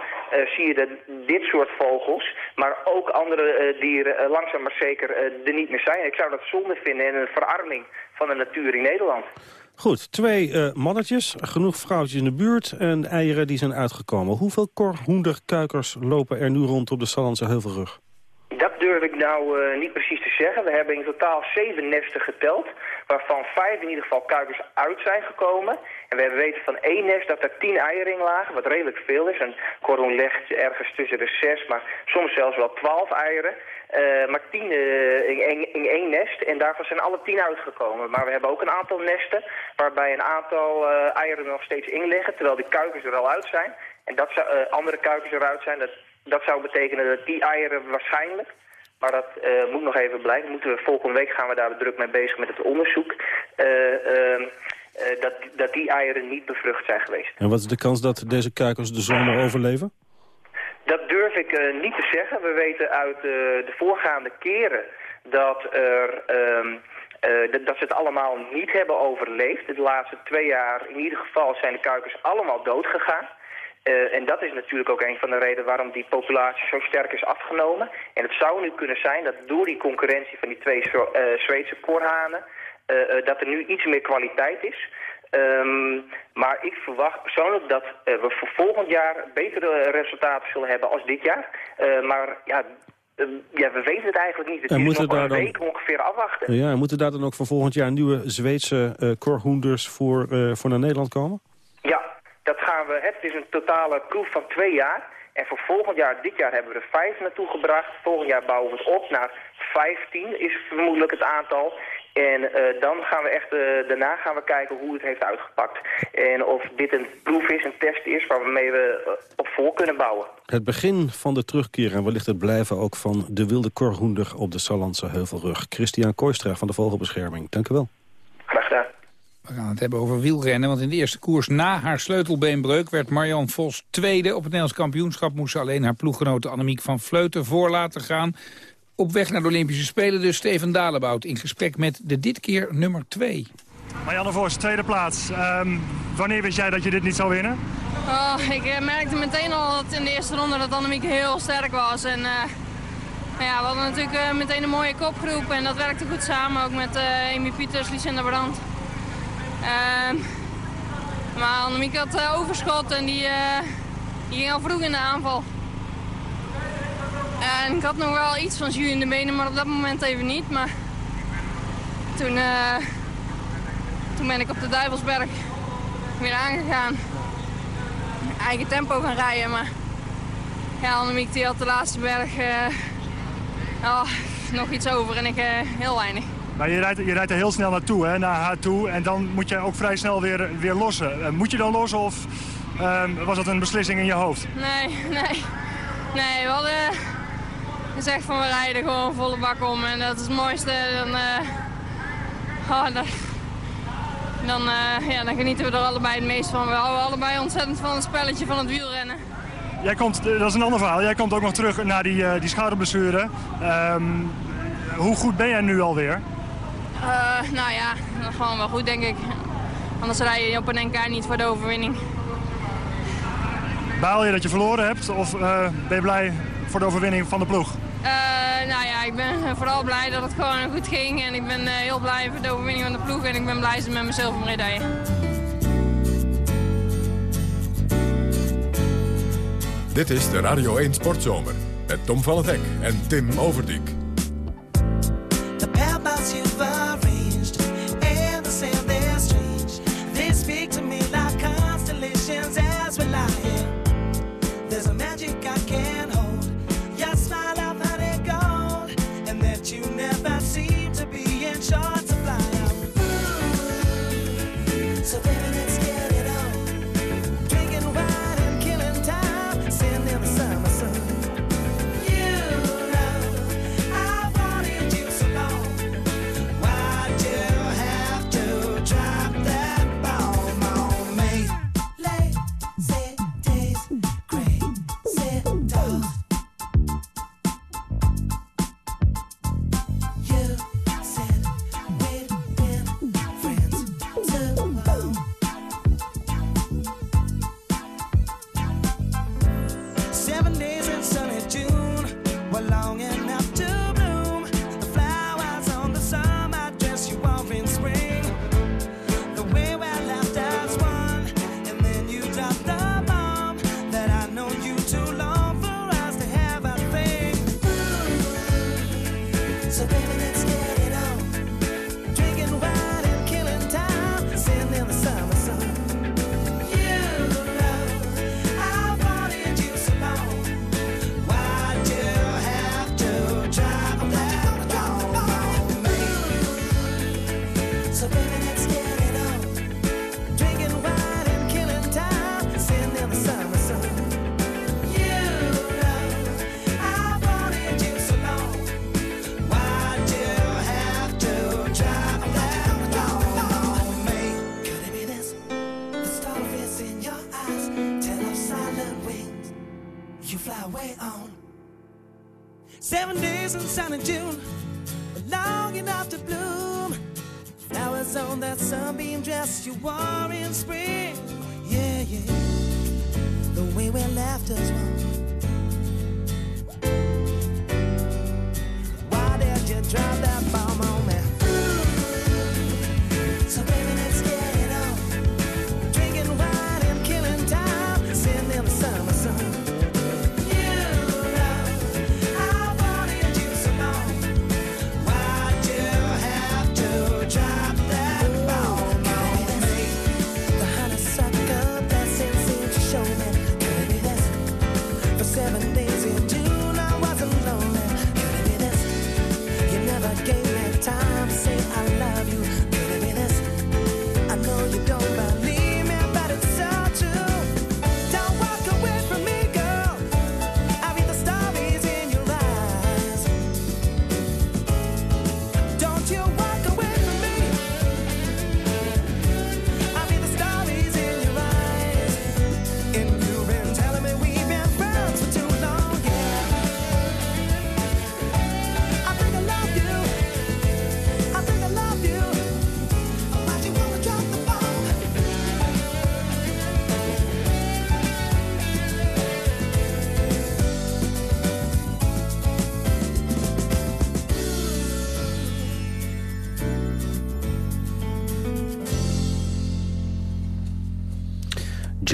zie je dat dit soort vogels, maar ook andere dieren langzaam maar zeker er niet meer zijn. Ik zou dat zonde vinden en een verarming van de natuur in Nederland. Goed, twee uh, mannetjes, genoeg vrouwtjes in de buurt en eieren die zijn uitgekomen. Hoeveel korhoenderkuikers lopen er nu rond op de Sallandse Heuvelrug? Dat durf ik nou uh, niet precies te zeggen. We hebben in totaal zeven nesten geteld, waarvan vijf in ieder geval kuikens uit zijn gekomen. En we weten van één nest dat er tien eieren in lagen, wat redelijk veel is. Een korhoen legt ergens tussen de zes, maar soms zelfs wel twaalf eieren. Uh, maar tien uh, in, in, één nest en daarvan zijn alle tien uitgekomen. Maar we hebben ook een aantal nesten waarbij een aantal uh, eieren nog steeds in liggen, terwijl die kuikens er al uit zijn. En dat zou, andere kuikens eruit zijn, dat, dat zou betekenen dat die eieren waarschijnlijk, maar dat moet nog even blijken, moeten we, volgende week gaan we daar druk mee bezig met het onderzoek, ehm, dat, dat die eieren niet bevrucht zijn geweest. En wat is de kans dat deze kuikens de zomer overleven? Dat durf ik uh, niet te zeggen. We weten uit uh, de voorgaande keren dat, er, uh, dat ze het allemaal niet hebben overleefd. De laatste twee jaar in ieder geval zijn de kuikens allemaal doodgegaan. en dat is natuurlijk ook een van de redenen waarom die populatie zo sterk is afgenomen. En het zou nu kunnen zijn dat door die concurrentie van die twee Zweedse korhanen... dat er nu iets meer kwaliteit is... Um, maar ik verwacht persoonlijk dat we voor volgend jaar betere resultaten zullen hebben als dit jaar. Maar ja, ja, we weten het eigenlijk niet. Het en is nog een week ongeveer afwachten. Ja, en moeten daar dan ook voor volgend jaar nieuwe Zweedse uh, korhoenders voor, voor naar Nederland komen? Ja, dat gaan we. Het is een totale proef van twee jaar. En voor volgend jaar, dit jaar hebben we er vijf naartoe gebracht. Volgend jaar bouwen we het op naar 15 is vermoedelijk het aantal. En uh, dan gaan we echt, uh, daarna gaan we kijken hoe het heeft uitgepakt. En of dit een proef is, een test is waarmee we uh, op voor kunnen bouwen. Het begin van de terugkeer en wellicht het blijven ook van de wilde korhoender op de Sallandse Heuvelrug. Christian Kooistra van de Vogelbescherming, dank u wel. We gaan het hebben over wielrennen, want in de eerste koers na haar sleutelbeenbreuk... werd Marian Vos tweede. Op het Nederlands kampioenschap moest ze alleen haar ploeggenote Annemiek van Vleuten voor laten gaan. Op weg naar de Olympische Spelen dus Steven Dalebout in gesprek met de dit keer nummer 2. Marianne Vos, tweede plaats. Um, wanneer wist jij dat je dit niet zou winnen? Oh, ik uh, merkte meteen al dat in de eerste ronde dat Annemiek heel sterk was. En, uh, ja, we hadden natuurlijk uh, meteen een mooie kopgroep en dat werkte goed samen. Ook met Amy Pieters, Lucinda Brand. Ehm, maar Annemiek had overschot en die, die ging al vroeg in de aanval. En ik had nog wel iets van jus in de benen, maar op dat moment even niet. Maar toen, uh, toen ben ik op de Duivelsberg weer aangegaan. Eigen tempo gaan rijden, maar ja, Annemiek die had de laatste berg oh, nog iets over en ik heel weinig. Maar je rijdt, je rijdt er heel snel naartoe, hè, naar haar toe. En dan moet je ook vrij snel weer, weer lossen. moet je dan lossen of ehm, was dat een beslissing in je hoofd? Nee, nee. Nee, we hadden zegt van we rijden gewoon volle bak om en dat is het mooiste. Dan, uh, oh, dan, dan, uh, ja, dan genieten we er allebei het meest van. We houden allebei ontzettend van het spelletje van het wielrennen. Jij komt, dat is een ander verhaal, jij komt ook nog terug naar die, uh, die schouderblessure. Um, hoe goed ben jij nu alweer? Nou ja, gewoon wel goed denk ik. Anders rij je op een NK niet voor de overwinning. Baal je dat je verloren hebt of ben je blij voor de overwinning van de ploeg? Uh, nou ja, ik ben vooral blij dat het gewoon goed ging. En ik ben uh, heel blij voor de overwinning van de ploeg. En ik ben blij met mijn zilvermedaille. Dit is de Radio 1 Sportzomer. Met Tom van het Hek en Tim Overdijk.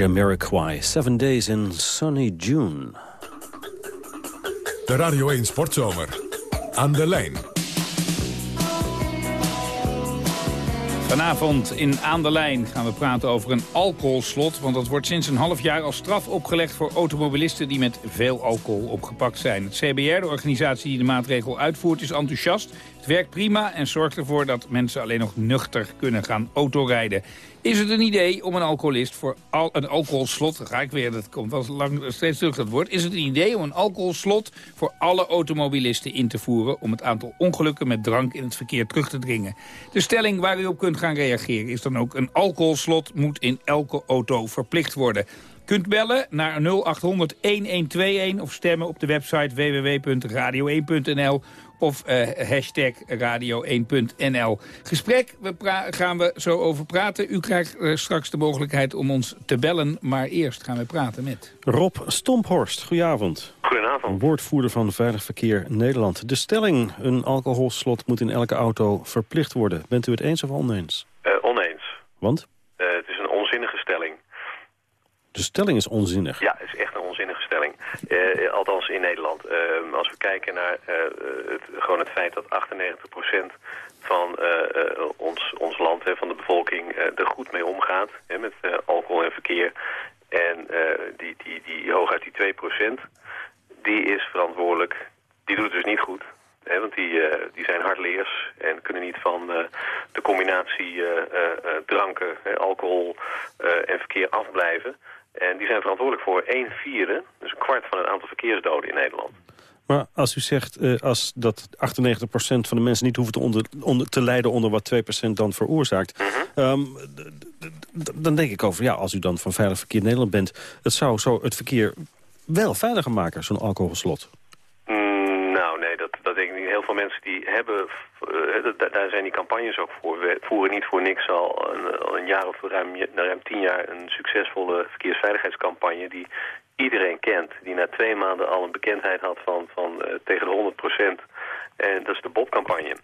Jamiroquai, Seven Days in Sunny June. De Radio 1 Sportzomer. Aan de lijn. Vanavond in Aan de Lijn gaan we praten over een alcoholslot. Want dat wordt sinds een half jaar als straf opgelegd voor automobilisten die met veel alcohol opgepakt zijn. Het CBR, de organisatie die de maatregel uitvoert, is enthousiast. Het werkt prima en zorgt ervoor dat mensen alleen nog nuchter kunnen gaan autorijden. Is het een idee om een alcoholist voor al, een alcoholslot, ga ik weer, dat komt wel lang steeds terug dat woord. Is het een idee om een alcoholslot voor alle automobilisten in te voeren om het aantal ongelukken met drank in het verkeer terug te dringen? De stelling waar u op kunt gaan reageren is dan ook een alcoholslot moet in elke auto verplicht worden. Kunt bellen naar 0800-1121 of stemmen op de website www.radio1.nl of eh, hashtag radio1.nl. Gesprek, we gaan we zo over praten. U krijgt eh, straks de mogelijkheid om ons te bellen, maar eerst gaan we praten met... Rob Stomphorst, goedenavond. Goedenavond. Woordvoerder van Veilig Verkeer Nederland. De stelling, een alcoholslot moet in elke auto verplicht worden. Bent u het eens of oneens? Eh, oneens. Want? Eh, het is. De stelling is onzinnig. Ja, het is echt een onzinnige stelling. Eh, althans in Nederland. Eh, als we kijken naar eh, het, gewoon het feit dat 98% van ons, ons land, hè, van de bevolking, er goed mee omgaat. Hè, met alcohol en verkeer. En die, die, die hooguit die 2%, die is verantwoordelijk. Die doet het dus niet goed. Want die, die zijn hardleers en kunnen niet van de combinatie dranken, alcohol en verkeer afblijven. En die zijn verantwoordelijk voor 1 vierde, dus een kwart van het aantal verkeersdoden in Nederland. Maar als u zegt eh, als dat 98% van de mensen niet hoeven te, onder, onder, te lijden onder wat 2% dan veroorzaakt... ehm, d- d- dan denk ik over, ja, als u dan van Veilig Verkeer Nederland bent... het zou zo het verkeer wel veiliger maken, zo'n alcoholslot. Mm, nou, nee, dat, dat denk ik niet. Heel veel mensen die hebben, eh, daar zijn die campagnes ook voor. We voeren niet voor niks al een, jaar of ruim, ruim tien jaar een succesvolle verkeersveiligheidscampagne die iedereen kent. Die na twee maanden al een bekendheid had van, van eh, tegen de 100 procent. En dat is de Bob-campagne.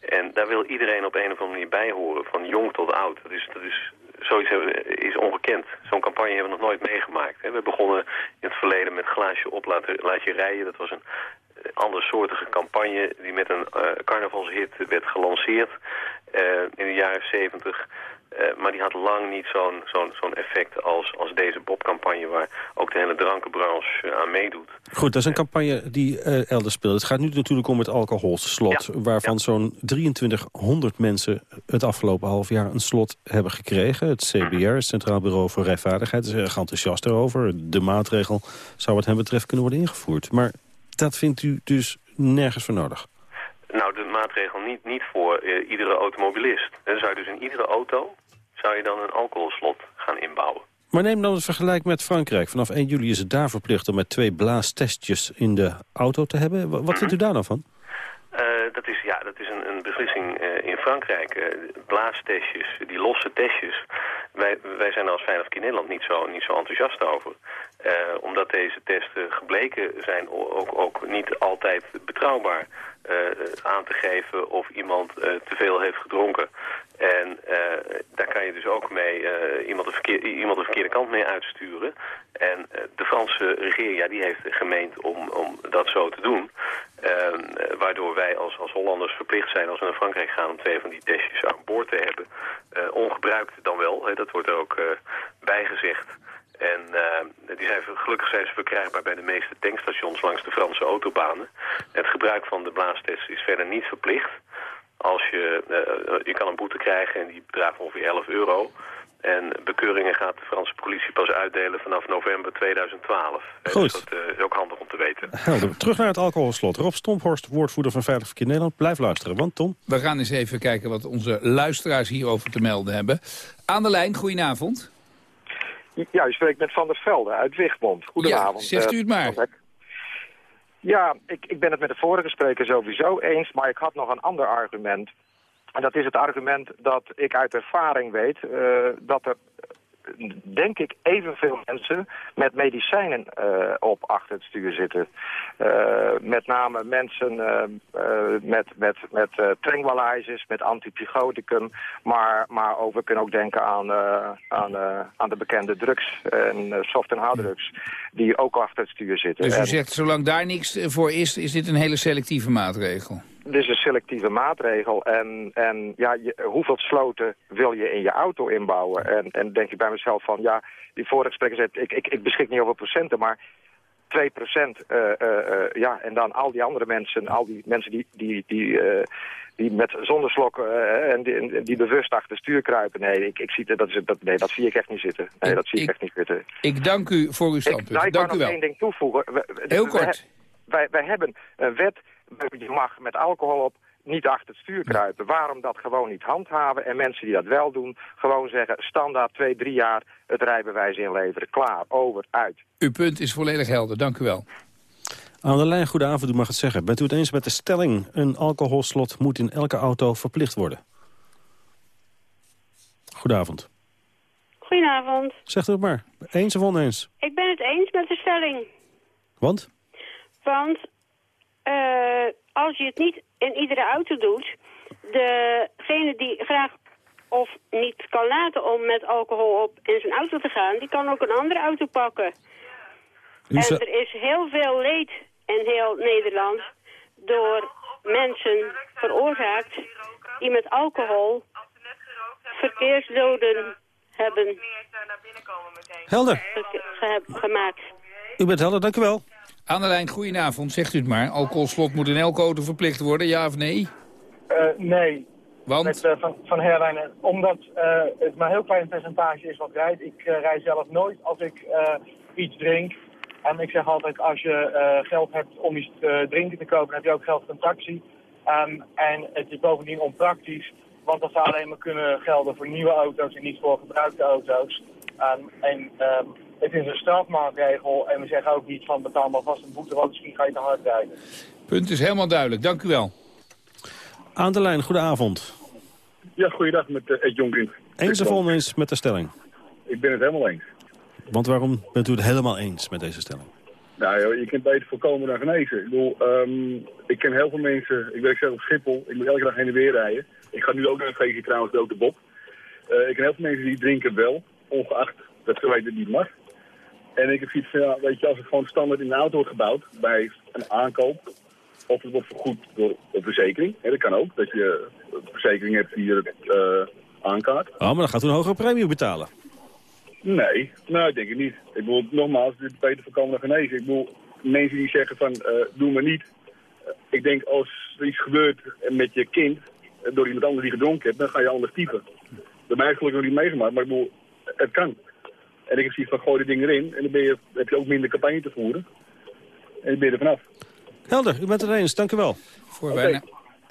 En daar wil iedereen op een of andere manier bij horen, van jong tot oud. Dat is, dat is, zoiets is ongekend. Zo'n campagne hebben we nog nooit meegemaakt. We begonnen in het verleden met glaasje op, laat, laat je rijden. Dat was een andersoortige campagne die met een eh, carnavalshit werd gelanceerd eh, in de jaren 70. Eh, maar die had lang niet zo'n zo'n zo'n effect als, als deze Bob-campagne... waar ook de hele drankenbranche aan meedoet. Goed, dat is een campagne die elders speelt. Het gaat nu natuurlijk om het alcoholslot... waarvan zo'n 2300 mensen het afgelopen half jaar een slot hebben gekregen. Het CBR, het Centraal Bureau voor Rijvaardigheid, is erg enthousiast erover. De maatregel zou wat hem betreft kunnen worden ingevoerd. Maar dat vindt u dus nergens voor nodig? Nou, de maatregel niet, niet voor eh, iedere automobilist. Dan zou je dus in iedere auto zou je dan een alcoholslot gaan inbouwen. Maar neem dan het vergelijk met Frankrijk. Vanaf 1 juli is het daar verplicht om met twee blaastestjes in de auto te hebben. Wa- Wat vindt u daar nou van? Eh, dat is, ja, dat is een, een beslissing eh, in Frankrijk. Blaastestjes, die losse testjes. Wij, wij zijn als Veilig Verkeer Nederland niet zo, niet zo enthousiast over. Eh, omdat deze testen gebleken zijn ook, ook niet altijd betrouwbaar aan te geven of iemand eh, te veel heeft gedronken. En eh, daar kan je dus ook mee eh, iemand, de verkeer, iemand de verkeerde kant mee uitsturen. En eh, de Franse regering ja, die heeft gemeend om, om dat zo te doen. Ehm, eh, waardoor wij als, als Hollanders verplicht zijn als we naar Frankrijk gaan om twee van die testjes aan boord te hebben. Eh, ongebruikt dan wel, hè, dat wordt er ook eh, bijgezegd. En eh, die zijn, gelukkig zijn ze verkrijgbaar bij de meeste tankstations langs de Franse autobanen. Het gebruik van de blaastest is verder niet verplicht. Als je, eh, je kan een boete krijgen en die bedraagt ongeveer 11 euro. En bekeuringen gaat de Franse politie pas uitdelen vanaf november 2012. Eh, Goed. Dus dat eh, is ook handig om te weten. Helder. Terug naar het alcoholslot. Rob Stomphorst, woordvoerder van Veilig Verkeer Nederland. Blijf luisteren, want Tom... We gaan eens even kijken wat onze luisteraars hierover te melden hebben. Aan de lijn, goedenavond. Ja, u spreekt met Van der Velde uit Wichtbond. Goedenavond. Ja, zegt u eh, het maar. Ja, ik, ik ben het met de vorige spreker sowieso eens, maar ik had nog een ander argument. En dat is het argument dat ik uit ervaring weet eh, dat er, denk ik, evenveel mensen met medicijnen eh, op achter het stuur zitten. Eh, met name mensen eh, met, met, met tranquilizers, met antipsychoticum. Maar, maar ook, we kunnen ook denken aan, aan, aan de bekende drugs en soft- en harddrugs die ook achter het stuur zitten. Dus u En- zegt, zolang daar niks voor is, is dit een hele selectieve maatregel. Dit is een selectieve maatregel. En, en ja, je, hoeveel sloten wil je in je auto inbouwen? En, en denk ik bij mezelf van, ja, die vorige spreker zei, ik, ik, ik beschik niet over procenten, maar 2 procent, eh, eh, eh, ja, en dan al die andere mensen, al die mensen die, die, die, die met zonder slok eh, en die, die bewust achter het stuur kruipen. Nee, ik, ik zie dat, dat, is- dat, nee, dat zie ik echt niet zitten. Nee, dat zie ik, echt niet zitten. Ik dank u voor uw Ik, standpunt. nou, ik dank u nog wel. één ding toevoegen. We- Heel kort. Wij, wij hebben een wet, je mag met alcohol op niet achter het stuur kruipen. Waarom dat gewoon niet handhaven en mensen die dat wel doen... gewoon zeggen, standaard twee, drie jaar het rijbewijs inleveren. Klaar, over, uit. Uw punt is volledig helder. Dank u wel. Aan de lijn, goedenavond, u mag het zeggen. Bent u het eens met de stelling... een alcoholslot moet in elke auto verplicht worden? Goedenavond. Goedenavond. Zegt u het maar. Eens of oneens? Ik ben het eens met de stelling. Want? Want als je het niet in iedere auto doet... degene die graag of niet kan laten om met alcohol op in zijn auto te gaan... die kan ook een andere auto pakken. En er is heel veel leed in heel Nederland... door mensen veroorzaakt die met alcohol verkeersdoden hebben Helder. ge- ge- gemaakt. U bent helder, dank u wel. Aan de lijn, goedenavond. Zegt u het maar. Alcoholslot moet in elke auto verplicht worden, ja of nee? Eh, nee. Want? Met, eh, van, van Herwijnen. Omdat eh, het maar een heel klein percentage is wat rijdt. Ik eh, rij zelf nooit als ik iets drink. En ik zeg altijd, als je geld hebt om iets te drinken te kopen, heb je ook geld voor een taxi. Ehm, en het is bovendien onpraktisch, want dat zou alleen maar kunnen gelden voor nieuwe auto's en niet voor gebruikte auto's. Ehm, en ehm, het is een strafmaatregel en we zeggen ook niet van betaal maar vast een boete, want misschien ga je te hard rijden. Punt is helemaal duidelijk. Dank u wel. Aan de lijn, goedenavond. Ja, goeiedag met uh, Ed Jonkind. Eens of oneens met de stelling? Ik ben het helemaal eens. Want waarom bent u het helemaal eens met deze stelling? Nou, joh, je kunt beter voorkomen dan genezen. Ik bedoel, ehm, ik ken heel veel mensen. Ik werk zelf op Schiphol. Ik moet elke dag heen en weer rijden. Ik ga nu ook naar een feestje trouwens, de Bob. Eh, ik ken heel veel mensen die drinken wel, ongeacht dat ze weten dat het niet mag. En ik heb zoiets van, ja, weet je, als het gewoon standaard in de auto wordt gebouwd, bij een aankoop, of het wordt vergoed door een verzekering. Hè, dat kan ook, dat je een verzekering hebt die het eh aankaart. Oh, maar dan gaat u een hogere premie betalen. Nee, nou, ik denk het niet. Ik bedoel, nogmaals, dit is beter voorkomen dan genezen. Ik bedoel, mensen die zeggen van, eh, doe maar niet. Eh, ik denk, als er iets gebeurt met je kind, door iemand anders die gedronken heeft, dan ga je anders typen. Bij mij is het gelukkig nog niet meegemaakt, maar ik bedoel, het kan. En ik heb zoiets van, gooi dit ding erin en dan ben je, heb je ook minder campagne te voeren. En dan ben je er vanaf. Helder, u bent het eens, dank u wel. Voor, En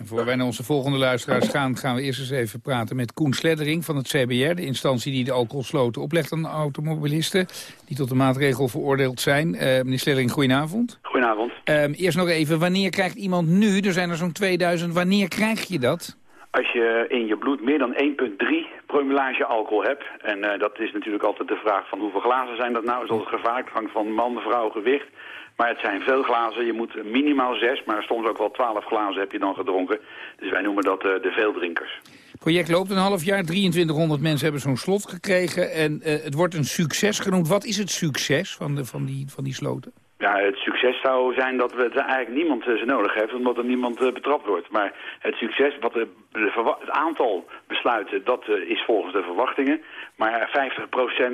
voor wij naar onze volgende luisteraars gaan... gaan we eerst eens even praten met Koen Sleddering van het CBR... de instantie die de alcoholsloten oplegt aan automobilisten... die tot de maatregel veroordeeld zijn. Eh, meneer Sleddering, goedenavond. Goedenavond. Ehm, eerst nog even, wanneer krijgt iemand nu... er zijn er zo'n 2000, wanneer krijg je dat? Als je in je bloed meer dan 1,3 promillage alcohol hebt... en eh, dat is natuurlijk altijd de vraag van hoeveel glazen zijn dat nou... is altijd gevaarlijk, hangt van man, vrouw, gewicht... Maar het zijn veel glazen. Je moet minimaal zes, maar soms ook wel twaalf glazen heb je dan gedronken. Dus wij noemen dat eh, de veeldrinkers. Het project loopt een half jaar, 2300 mensen hebben zo'n slot gekregen... en eh, het wordt een succes genoemd. Wat is het succes van, de, van, die, van die sloten? Ja, het succes zou zijn dat we eigenlijk niemand eh, ze nodig heeft, omdat er niemand eh, betrapt wordt. Maar het succes, wat de, het aantal besluiten, dat eh, is volgens de verwachtingen. Maar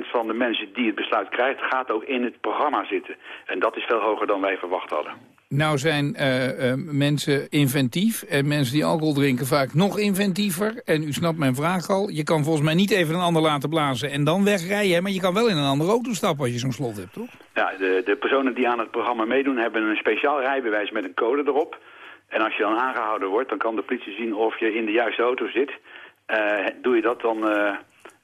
50% van de mensen die het besluit krijgt, gaat ook in het programma zitten. En dat is veel hoger dan wij verwacht hadden. Nou zijn eh, eh, mensen inventief en mensen die alcohol drinken vaak nog inventiever. En u snapt mijn vraag al, je kan volgens mij niet even een ander laten blazen en dan wegrijden. Maar je kan wel in een andere auto stappen als je zo'n slot hebt, toch? Ja, de, de personen die aan het programma meedoen hebben een speciaal rijbewijs met een code erop. En als je dan aangehouden wordt, dan kan de politie zien of je in de juiste auto zit. Eh, doe je dat, dan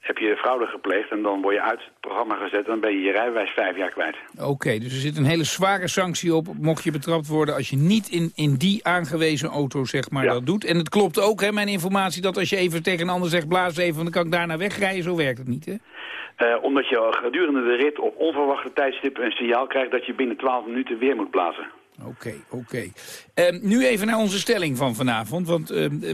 heb je fraude gepleegd en dan word je uit het programma gezet... en dan ben je je rijbewijs vijf jaar kwijt. Oké, dus er zit een hele zware sanctie op, mocht je betrapt worden... als je niet in, in die aangewezen auto zeg maar, dat doet. En het klopt ook, hè, mijn informatie, dat als je even tegen een ander zegt... blaas even, dan kan ik daarna wegrijden. Zo werkt het niet, hè? Eh, omdat je gedurende de rit op onverwachte tijdstippen een signaal krijgt... dat je binnen 12 minuten weer moet blazen. Oké, oké. Ehm, nu even naar onze stelling van vanavond. Want ehm, eh,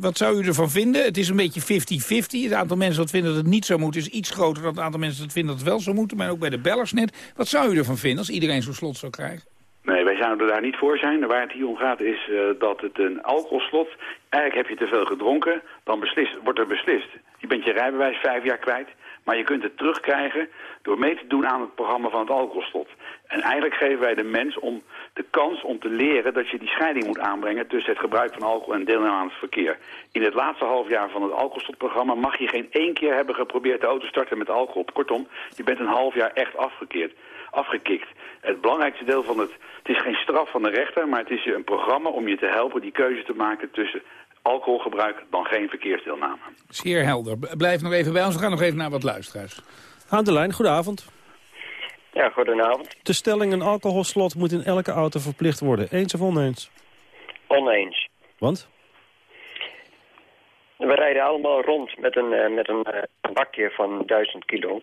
wat zou u ervan vinden? Het is een beetje 50-50. Het aantal mensen dat vinden dat het niet zo moet... is iets groter dan het aantal mensen dat vinden dat het wel zou moeten. Maar ook bij de bellers net. Wat zou u ervan vinden als iedereen zo'n slot zou krijgen? Nee, wij zouden daar niet voor zijn. Waar het hier om gaat is eh, dat het een alcoholslot... Eigenlijk heb je te veel gedronken, dan wordt er beslist. Je bent je rijbewijs vijf jaar kwijt, maar je kunt het terugkrijgen... door mee te doen aan het programma van het alcoholslot. En eigenlijk geven wij de mens om de kans om te leren dat je die scheiding moet aanbrengen... tussen het gebruik van alcohol en deelname aan het verkeer. In het laatste half jaar van het alcoholslotprogramma... mag je geen één keer hebben geprobeerd de auto te starten met alcohol. Kortom, je bent een half jaar echt afgekeerd, afgekikt. Het belangrijkste deel van het... Het is geen straf van de rechter, maar het is een programma om je te helpen... die keuze te maken tussen alcoholgebruik dan geen verkeersdeelname. Zeer helder. Blijf nog even bij ons. We gaan nog even naar wat luisteraars. Aan de lijn, goedenavond. Ja, goedenavond. De stelling een alcoholslot moet in elke auto verplicht worden. Eens of oneens? Oneens. Want? We rijden allemaal rond met een, eh, met een eh, bakje van 1000 kilo.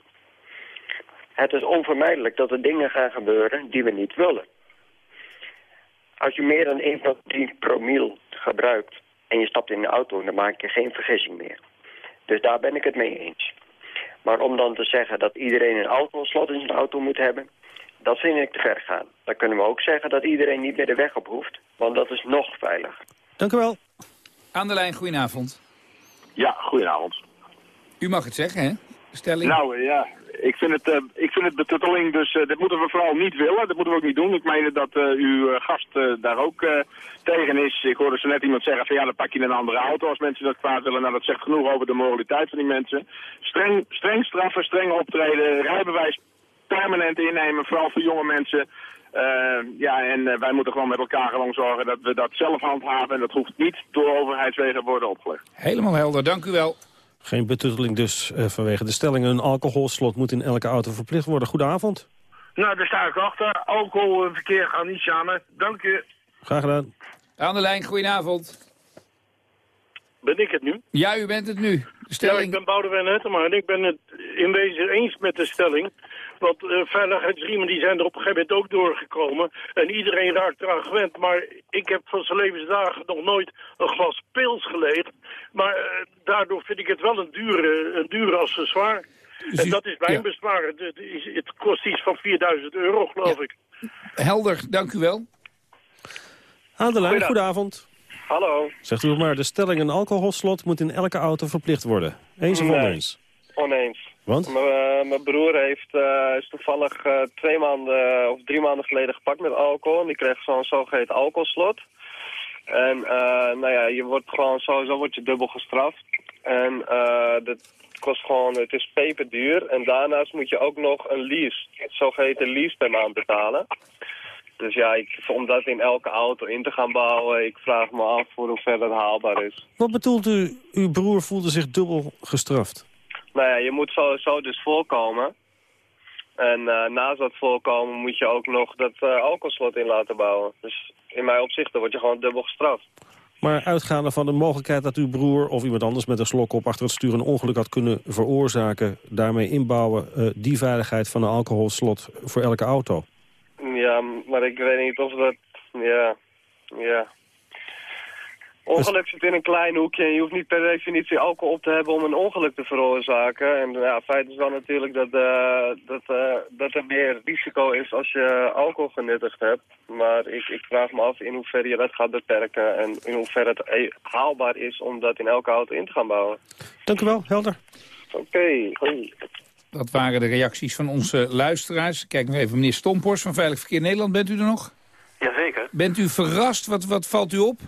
Het is onvermijdelijk dat er dingen gaan gebeuren die we niet willen. Als je meer dan 1,3 promiel gebruikt en je stapt in een auto, dan maak je geen vergissing meer. Dus daar ben ik het mee eens. Maar om dan te zeggen dat iedereen een alcoholslot in zijn auto moet hebben, dat vind ik te ver gaan. Dan kunnen we ook zeggen dat iedereen niet meer de weg op hoeft, want dat is nog veiliger. Dank u wel. Aan de lijn, goedenavond. Ja, goedenavond. U mag het zeggen, hè? De stelling. Nou eh, ja, ik vind het, eh, ik vind het betutteling, dus eh, dit moeten we vooral niet willen. Dat moeten we ook niet doen. Ik meen dat eh, uw gast daar ook tegen is. Ik hoorde zo net iemand zeggen van ja, dan pak je een andere auto als mensen dat kwaad willen. Nou, dat zegt genoeg over de moraliteit van die mensen. Streng, streng straffen, streng optreden, rijbewijs permanent innemen, vooral voor jonge mensen. Ja, en wij moeten gewoon met elkaar gewoon zorgen dat we dat zelf handhaven. En dat hoeft niet door overheidswegen worden opgelegd. Helemaal helder, dank u wel. Geen betutteling dus eh, vanwege de stelling. Een alcoholslot moet in elke auto verplicht worden. Goedenavond. Nou, daar sta ik achter. Alcohol en verkeer gaan niet samen. Dank u. Graag gedaan. Aan de lijn, goedenavond. Ben ik het nu? Ja, u bent het nu. De Ja, stelling... ik ben Boudewijn Hettema en ik ben het in wezen eens met de stelling. Want eh, veiligheidsriemen die zijn er op een gegeven moment ook doorgekomen. En iedereen raakt eraan gewend. Maar ik heb van zijn levensdagen nog nooit een glas pils geleegd. Maar eh, daardoor vind ik het wel een dure, een dure accessoire. Dus en dat is mijn ja. bezwaar. Het, het is- het kost iets van 4000 euro, geloof ik. Helder, dank u wel. Aan de lijn, goedenavond. Hallo. Zegt u maar, de stelling een alcoholslot moet in elke auto verplicht worden. Eens of Nee. oneens? Oneens. Want? Mijn, eh, mijn broer heeft, eh, is toevallig eh, twee maanden of drie maanden geleden gepakt met alcohol. En die kreeg zo'n zogeheten alcoholslot. En eh, nou ja, je wordt gewoon sowieso word je dubbel gestraft. En eh, dat kost gewoon, het is peperduur. En daarnaast moet je ook nog een lease, het zogeheten lease per maand betalen. Dus ja, ik, om dat in elke auto in te gaan bouwen, ik vraag me af voor hoe ver dat haalbaar is. Wat bedoelt u, uw broer voelde zich dubbel gestraft? Nou ja, je moet sowieso dus voorkomen. En eh, naast dat voorkomen moet je ook nog dat eh alcoholslot in laten bouwen. Dus in mijn opzichten word je gewoon dubbel gestraft. Maar uitgaande van de mogelijkheid dat uw broer of iemand anders met een slok op achter het stuur een ongeluk had kunnen veroorzaken, daarmee inbouwen eh, die veiligheid van een alcoholslot voor elke auto. Ja, maar ik weet niet of dat... Ja, ja. Ongeluk zit in een klein hoekje en je hoeft niet per definitie alcohol op te hebben om een ongeluk te veroorzaken. En ja, feit is wel natuurlijk dat, eh, dat, eh, dat er meer risico is als je alcohol genuttigd hebt. Maar ik, ik vraag me af in hoeverre je dat gaat beperken en in hoeverre het eh, haalbaar is om dat in elke auto in te gaan bouwen. Dank u wel, helder. Oké, hoi. Dat waren de reacties van onze luisteraars. Kijk nog even, meneer Stomphorst van Veilig Verkeer Nederland. Bent u er nog? Jazeker. Bent u verrast? Wat, wat valt u op?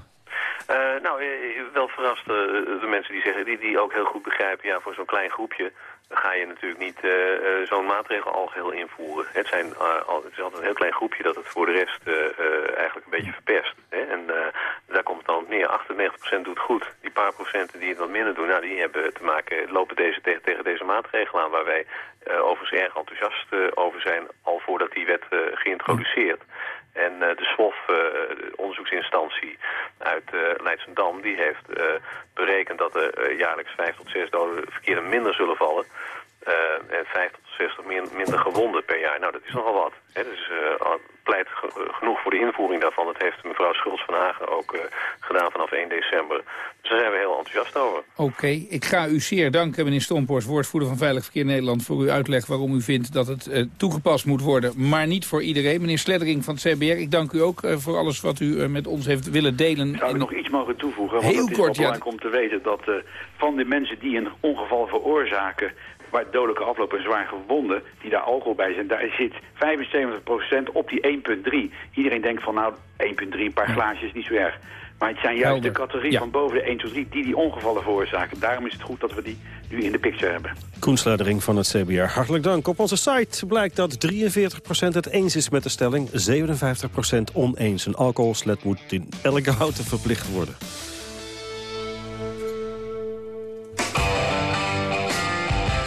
Eh, nou, eh, wel verrast eh, de mensen die zeggen, die, die ook heel goed begrijpen, ja, voor zo'n klein groepje ga je natuurlijk niet eh, eh, zo'n maatregel al geheel invoeren. Het, zijn, eh, al, het is altijd een heel klein groepje dat het voor de rest eh, eh, eigenlijk een beetje verpest. Hè? En eh, daar komt het dan op neer. 98% doet goed. Die paar procenten die het wat minder doen, nou, die hebben te maken, lopen deze, tegen, tegen deze maatregel aan waar wij eh, overigens erg enthousiast eh, over zijn, al voordat die werd eh, geïntroduceerd. En eh, de SWOF, eh, de onderzoeksinstantie uit eh Leidschendam, die heeft eh, berekend dat er eh, jaarlijks 5 tot 6 doden verkeerde minder zullen vallen. Eh, en 5 tot 60 min- minder gewonden per jaar. Nou, dat is nogal wat. Hè? Dus eh, pleit ge- genoeg voor de invoering daarvan. Dat heeft mevrouw Schultz van Hagen ook eh, gedaan vanaf 1 december. Dus daar zijn we heel enthousiast over. Oké, ik ga u zeer danken, meneer Stomphorst, woordvoerder van Veilig Verkeer Nederland, voor uw uitleg waarom u vindt dat het eh, toegepast moet worden, maar niet voor iedereen. Meneer Sleddering van het CBR, ik dank u ook eh, voor alles wat u eh, met ons heeft willen delen. Zou ik En- nog iets mogen toevoegen? Want Heel het is kort, wel ja. belangrijk om te weten dat eh, van de mensen die een ongeval veroorzaken... waar dodelijke afloop en zwaar gewonden, die daar alcohol bij zijn... daar zit 75% op die 1,3. Iedereen denkt van nou, 1,3, een paar glaasjes, niet zo erg. Maar het zijn juist Helder. de categorie Ja. van boven de 1 tot 3 die die ongevallen veroorzaken. Daarom is het goed dat we die nu in de picture hebben. Koen Sleddering van het CBR, hartelijk dank. Op onze site blijkt dat 43% het eens is met de stelling, 57% oneens. Een alcoholslet moet in elke auto verplicht worden.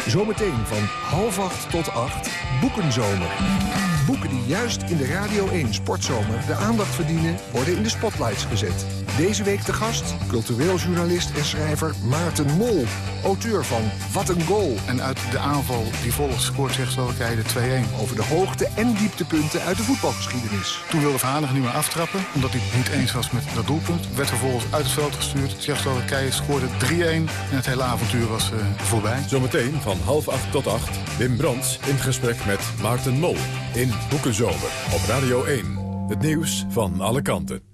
Zometeen van half acht tot acht, Boekenzomer. Boeken die juist in de Radio 1 Sportzomer de aandacht verdienen... worden in de spotlights gezet. Deze week te gast, cultureel journalist en schrijver Maarten Mol. Auteur van Wat een Goal. En uit de aanval die volgt scoort Tsjechoslowakije de 2-1. Over de hoogte- en dieptepunten uit de voetbalgeschiedenis. Toen wilde Verhagen niet meer aftrappen, omdat hij het niet eens was met dat doelpunt. Werd vervolgens uit het veld gestuurd. Tsjechoslowakije scoorde 3-1 en het hele avontuur was eh, voorbij. Zometeen van half acht tot acht. Wim Brands in gesprek met Maarten Mol. In Boekenzomer op Radio 1. Het nieuws van alle kanten.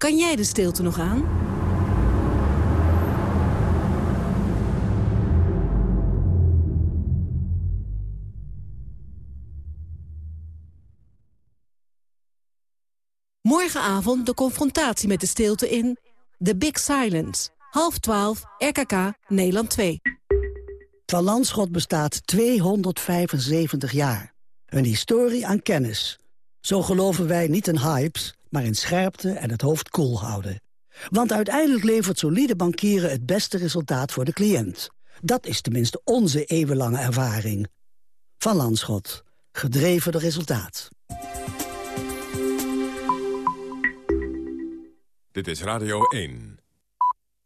Kan jij de stilte nog aan? Morgenavond de confrontatie met de stilte in The Big Silence. Half twaalf, RKK, Nederland 2. Van bestaat 275 jaar. Een historie aan kennis. Zo geloven wij niet in hypes, maar in scherpte en het hoofd koel houden. Want uiteindelijk levert solide bankieren het beste resultaat voor de cliënt. Dat is tenminste onze eeuwenlange ervaring. Van Landschot. Gedreven door resultaat. Dit is Radio 1.